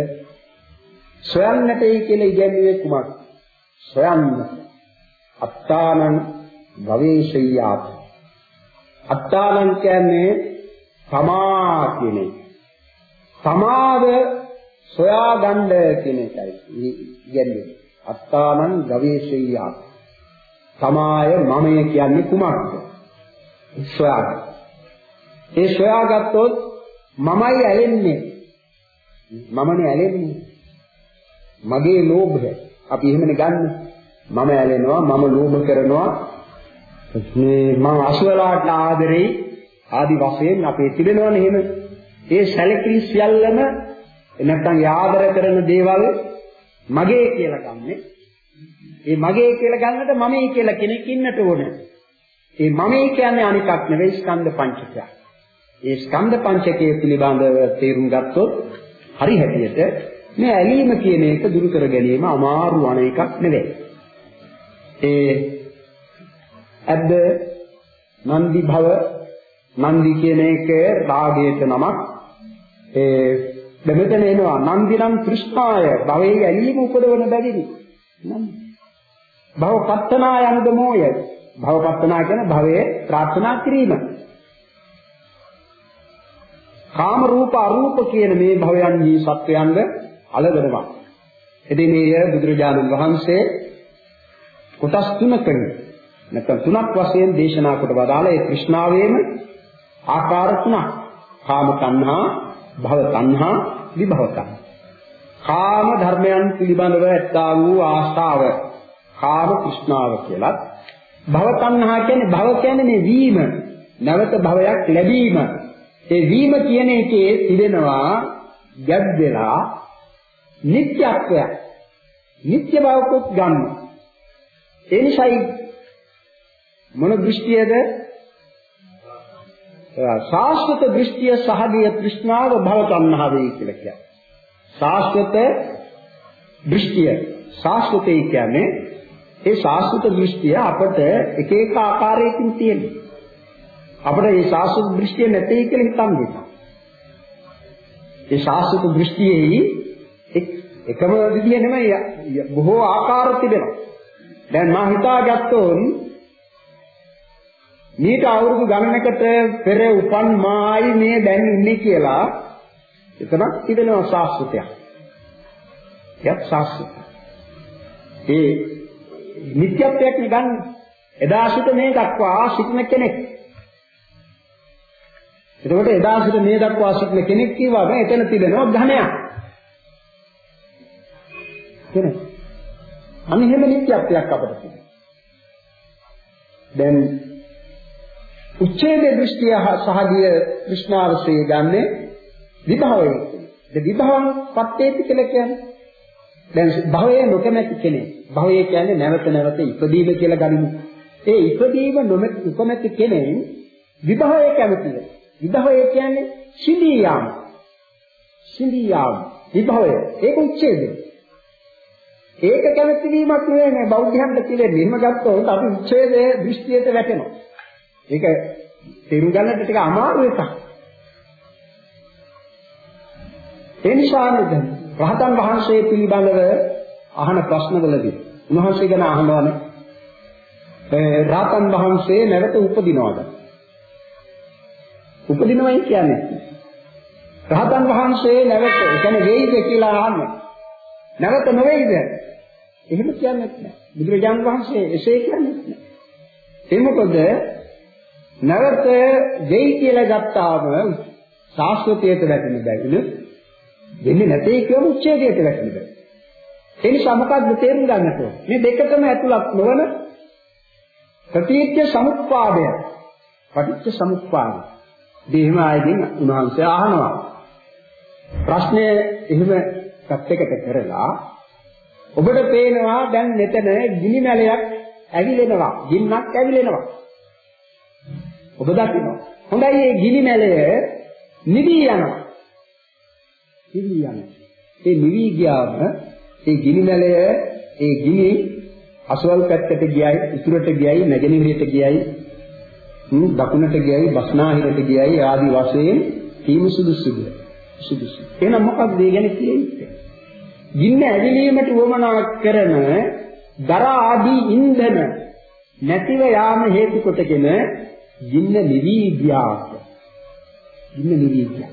සොයන්නටයි කියලා ඉගැන්වුවේ කුමක්ද? සොයන්න. අත්තානං ගවේෂයාත්. අත්තානං කියන්නේ තමා කියන එක. තමාව සොයාගන්න කියන එකයි ඉගැන්වුවේ. අත්තානං ගවේෂයාත්. තමාය මමය කියන්නේ කුමක්ද? සොයාගන්න. ඒ සොයාගත්තොත් මමයි ඇලෙන්නේ. මමනේ ඇලෙන්නේ. මගේ ලෝභය. අපි එහෙමනේ ගන්න. මම ඇලෙනවා, මම ලෝභ කරනවා. මේ මම අසුවලාට ආදරෙයි ආදි වශයෙන් අපේ තිබෙනවනේ එහෙම. ඒ සැලකිලි සියල්ලම නැත්තම් ආදර කරන දේවල් මගේ කියලා ගන්නෙ. ඒ මගේ කියලා ගන්නට මමයි කියලා කෙනෙක් ඉන්නට ඕන. ඒ මමයි කියන්නේ අනිකක් නෙවෙයි ස්කන්ධ පංචකය. ඒ ස්කන්ධ පංචකය පිළිබඳව තේරුම් ගත්තොත් හරි හැටියට මේ ඇලීම කියන එක දුරු කර ගැනීම අමාරු වන එකක් නෙවෙයි. ඒ අද්ද නන්දි භව නන්දි කියන එක රාගයට නමක් ඒ දෙමෙතන එනවා නන්දිනම් තෘෂ්ණාය භවයේ ඇලීම උපදවන බැවිනි. නන්දි භව පත්තනා යනුද මොය. භව පත්තනා කියන්නේ භවයේ ප්‍රාර්ථනා කිරීම. කාම රූප අරූප කියන මේ භවයන්හි සත්වයන්ද අලදනවා. එදින මේ බුදුරජාණන් වහන්සේ කොටස් තුනකින් නැත්නම් තුනක් වශයෙන් දේශනා කොට වදාළ ඒ කෘෂ්ණාවේම ආකාර තුනක්. කාම තණ්හා, භව තණ්හා, විභව තණ්හා. කාම ධර්මයන් පිළිබඳව ඇත්තා වූ ආශාව කාම තෘෂ්ණාව කියලා. භව තණ්හා කියන්නේ භව කියන්නේ මේ වීම. නැවත භවයක් ලැබීම. ඒ වීම කියන එකේ තිබෙනවා ගැබ් වෙලා නිත්‍යත්වය. නිත්‍ය බවකුත් ගන්න. ඒ නිසායි මොන දෘෂ්ටියද? සාස්වත දෘෂ්ටිය සහගිය තෘෂ්ණාව භව තණ්හා වේ කියලා කියනවා. සාස්වත දෘෂ්ටිය සාස්වතේ කියන්නේ ඒ සාස්ෘත දෘෂ්ටිය අපට එක එක ආකාරයකින් තියෙනවා. අපිට මේ සාස්ෘත දෘෂ්ටිය නැtei කියලා හිතන්න එපා. ඒ සාස්ෘත දෘෂ්ටියේ එකම විදිය නෙමෙයි බොහෝ ආකාර තිබෙනවා. දැන් මා හිතාගත්තොත් මීට අවුරුදු ගණනකට පෙර උපන් මායි මේ දැන් ඉන්නේ කියලා එතනක් තිබෙනවා සාස්ෘතයක්. එයත් සාස්ෘත. ඒ නිත්‍යත්වයක් නිගන්න එදා සිට මේ දක්වා සිටින කෙනෙක්. එතකොට එදා සිට මේ දක්වා සිටින කෙනෙක් කියවම එතන තිබෙනවා ඝනයක්. කෙනෙක්. අනිහෙම නිත්‍යත්වයක් අපිට තියෙනවා. දැන් උච්ඡේද දෘෂ්ටිය සහගිය કૃષ્ණාවසේ ගන්නේ විභවයේ. ඒ විභවං පත්තේති කියලා කියන්නේ දැන් භවයේ නොකමැති කෙනෙක් භවය කියන්නේ නැවත නැවත ඉපදීම කියලා ගනිමු. ඒ ඉපදීම නොකමැති කෙනෙක් විභවය කැමතිද? විභවය කියන්නේ සිඳී යාම. සිඳී යාම විභවය. ඒක උච්ඡේදය. ඒක කැමති වීමක් නෙවෙයි මේ බෞද්ධයන්ට කියන්නේ. මෙහෙම ගත්තොත් අපි උච්ඡේදයේ දෘෂ්ටියට වැටෙනවා. ඒක තේරුම් ගන්නට ටික අමාරු එකක්. ඒ නිසා නේද රහතන් වහන්සේ පිළිබඳව අහන ප්‍රශ්නවලදී උන්වහන්සේ ගැන අහනවානේ රහතන් වහන්සේ නැවත උපදිනවද? උපදිනවයි කියන්නේ රහතන් වහන්සේ නැවත කියන්නේ වෙයිද කියලා අහන්නේ. නැවත නොවේද? එහෙම කියන්නේ නැහැ. බුදුරජාණන් වහන්සේ එසේ කියන්නේ නැහැ. ඒ මොකද නැවත වෙයි කියලා ගත්තාම සාස්වතයට වැටෙන බැවිලු වෙන්නේ නැtei කියම උච්ඡේදයට වැටෙන බැවි. ඒ නිසා මොකද්ද තේරුම් ගන්නට ඕනේ? මේ දෙකම ඇතුළත් නොවන ප්‍රතිච්ඡ සමුප්පාදය. පටිච්ච සමුප්පාදය. දෙහිම ආයකින් උන්වහන්සේ අහනවා. ප්‍රශ්නය එහෙම පැත්තකට කරලා ඔබට පේනවා දැන් මෙතන ගිනි මැලයක් ඇවිලෙනවා. ගින්නක් ඇවිලෙනවා. ඔබ දකිනවා. හොඳයි මේ ගිනි මැලය නිවි යනවා. නිවි යනවා. ඒ නිවි ගියාම ඒ ගිනි මැලය ඒ ගිනි අසවල් පැත්තට ගියයි, උතුරට ගියයි, නැගෙනහිරට ගියයි, දකුණට ගියයි, බස්නාහිරට ගියයි ආදි වශයෙන් කීම සුදුසුද? සුදුසු. එහෙනම් මොකක්ද මේ ගැන කියන්නේ? ගින්න ඇවිලීමට උවමනා කරන දර ආදී ඉන්ධන නැතිව යාම හේතු කොටගෙන ගින්න නිවි ගියාට. ගින්න නිවි ගියා.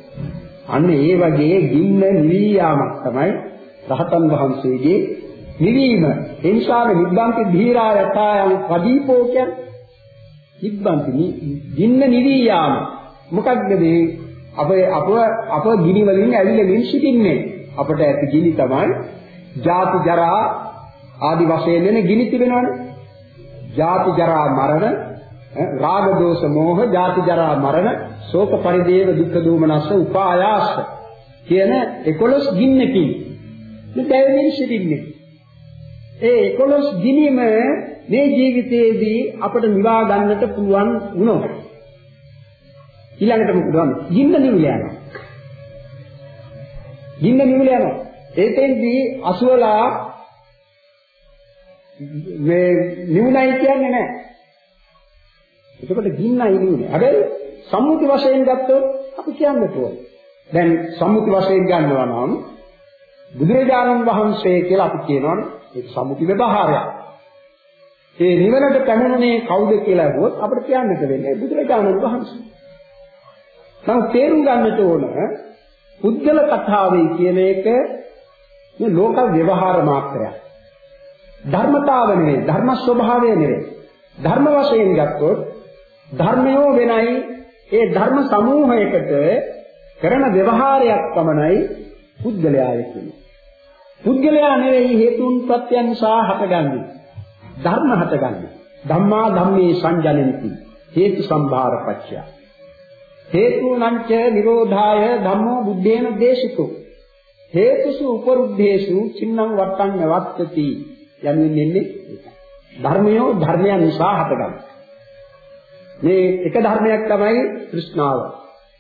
අන්න ඒ වගේ ගින්න නිවි යාමක් තමයි රහතන් වහන්සේගේ නිවීම. ඒ නිසා නිබ්බන්ති ධීරා යථායන් පදීපෝ කියන්නේ නිබ්බන්ති ගින්න නිවි යාම. මොකක්ද මේ අප අප අප ගිනි වලින් ඇවිලෙමින් සිටින්නේ. අපට ඇති ගිනි තමයි ජාති ජරා ආදි වශයෙන් එන ගිනි තිබෙනවනේ. ජාති ජරා මරණ රාග දෝෂ මෝහ ජාති ජරා මරණ ශෝක පරිදේව දුක්ඛ දෝමනස්ස උපායාස කියන 11 ගින්නකින් මේ දැවෙමින් සිටින්නේ. ඒ 11 ගිනීම මේ ජීවිතයේදී අපට නිවා ගන්නට පුළුවන් වුණොත් ඊළඟට මොකද වන්නේ? ගින්න නිවිල යනවා. ගින්න නිවිල යනවා. ඒතෙන්දී අසුවලා මේ නිවුණයි කියන්නේ නැහැ. එතකොට ගින්නයි නිවුනේ. හැබැයි සම්මුති වශයෙන් ගත්තොත් අපි කියන්න ඕනේ. දැන් සම්මුති වශයෙන් ගන්නවා නම් බුදුරජාණන් වහන්සේ කියලා අපි කියනවනේ ඒක සම්මුති ව්‍යවහාරයක්. ඒ නිවනට පැමිණුනේ කවුද කියලා අහුවොත් අපිට කියන්නට වෙන්නේ බුදුරජාණන් වහන්සේ. නමුත් තේරුම් ගන්නට ඕන පුද්ගල කතාවේ කියන එක මේ ලෝක ව්‍යවහාර මාත්‍රයක්. ධර්මතාව නෙවෙයි ධර්ම ස්වභාවය නෙවෙයි. ධර්ම වශයෙන් ගත්තොත් ධර්මයෝ වෙනයි ඒ ධර්ම සමූහයකට කරන ව්‍යවහාරයක් පමණයි පුද්ගලයාය කියන්නේ. පුද්ගලයා නෙවෙයි හේතුන් ප්‍රත්‍යයන් නිසා හටගන්නේ. ධර්ම හටගන්නේ. ධම්මා ධම්මේ සංජනಂತಿ හේතු සම්භාර පත්‍ය. හේතුනංච නිරෝධාය ධම්මෝ බුද්ධේන දේශිතෝ. හේතුසු උපරුද්ධේසු චින්නම් වත්තං නවත්තති යන්නේ නෙන්නේ ධර්මයෝ ධර්මයන් නිසා හටගන්නේ. මේ එක ධර්මයක් තමයි තෘෂ්ණාව.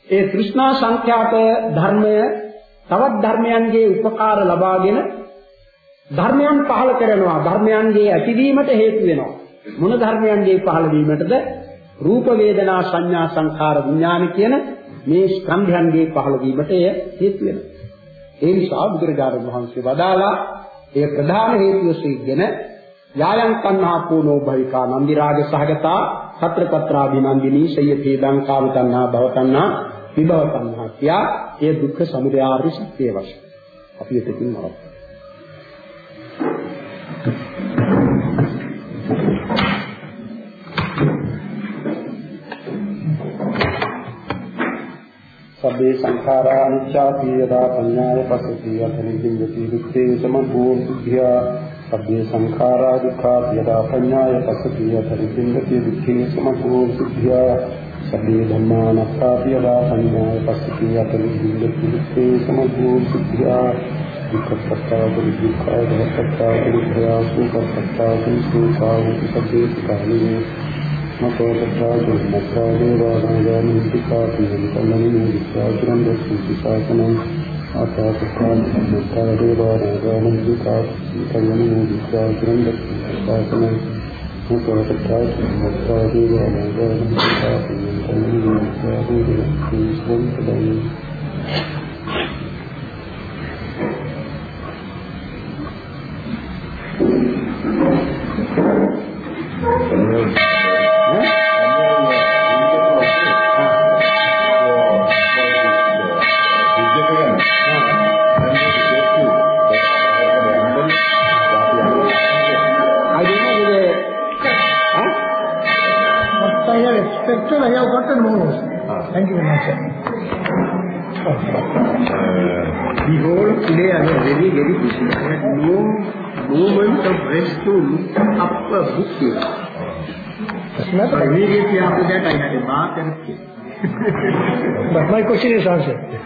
ඒ තෘෂ්ණා සංඛ්‍යාත ධර්මය තවත් ධර්මයන්ගේ උපකාර ලබාගෙන ධර්මයන් පහල කරනවා. ධර්මයන්ගේ ඇතිවීමට හේතු වෙනවා. මොන ධර්මයන්ගේ පහළ වීමටද? රූප වේදනා සංඥා සංඛාර විඥාන කියන මේ ස්කන්ධයන්ගේ පහළ වීමට එය හේතු වෙනවා. ඒ නිසා බුදුරජාණන් වහන්සේ වදාලා ඒ ප්‍රධාන හේතුවසෙගෙන යායන් තණ්හා පූනෝ භවිකා නන්දි රාග සහගතා සත්‍ර පත්‍රා විනන්දිනී සයතේ දං කාම තණ්හා භව තණ්හා විභව තණ්හා කියා ඒ දුක්ඛ සමුදය ආර්ය සත්‍ය වශයෙන් අපි එතකින් නවත්වමු. සබ්බේ සංඛාරා අනිච්චාති යදා පඤ්ඤාය පස්සති අතනින්දින්ති දුක්ඛේ සමභූ සුඛියා සබ්බේ සංඛාරා දුක්ඛා යදා පඤ්ඤාය පස්සති අතනින්දින්ති දුක්ඛේ සමභූ සුඛියා ربي سمكارا دكات يدا فنيا يتسبيا تريبنتي بكين سمكور أطاعتكم بالتغرير والعظام البدعة يكلمه بالساعة عندك الساعة نصرة التعب والتغرير والعظام البدعة يكلمه بالساعة عندك في مسلم بک بس میں کچھ نہیں سمجھ سکتے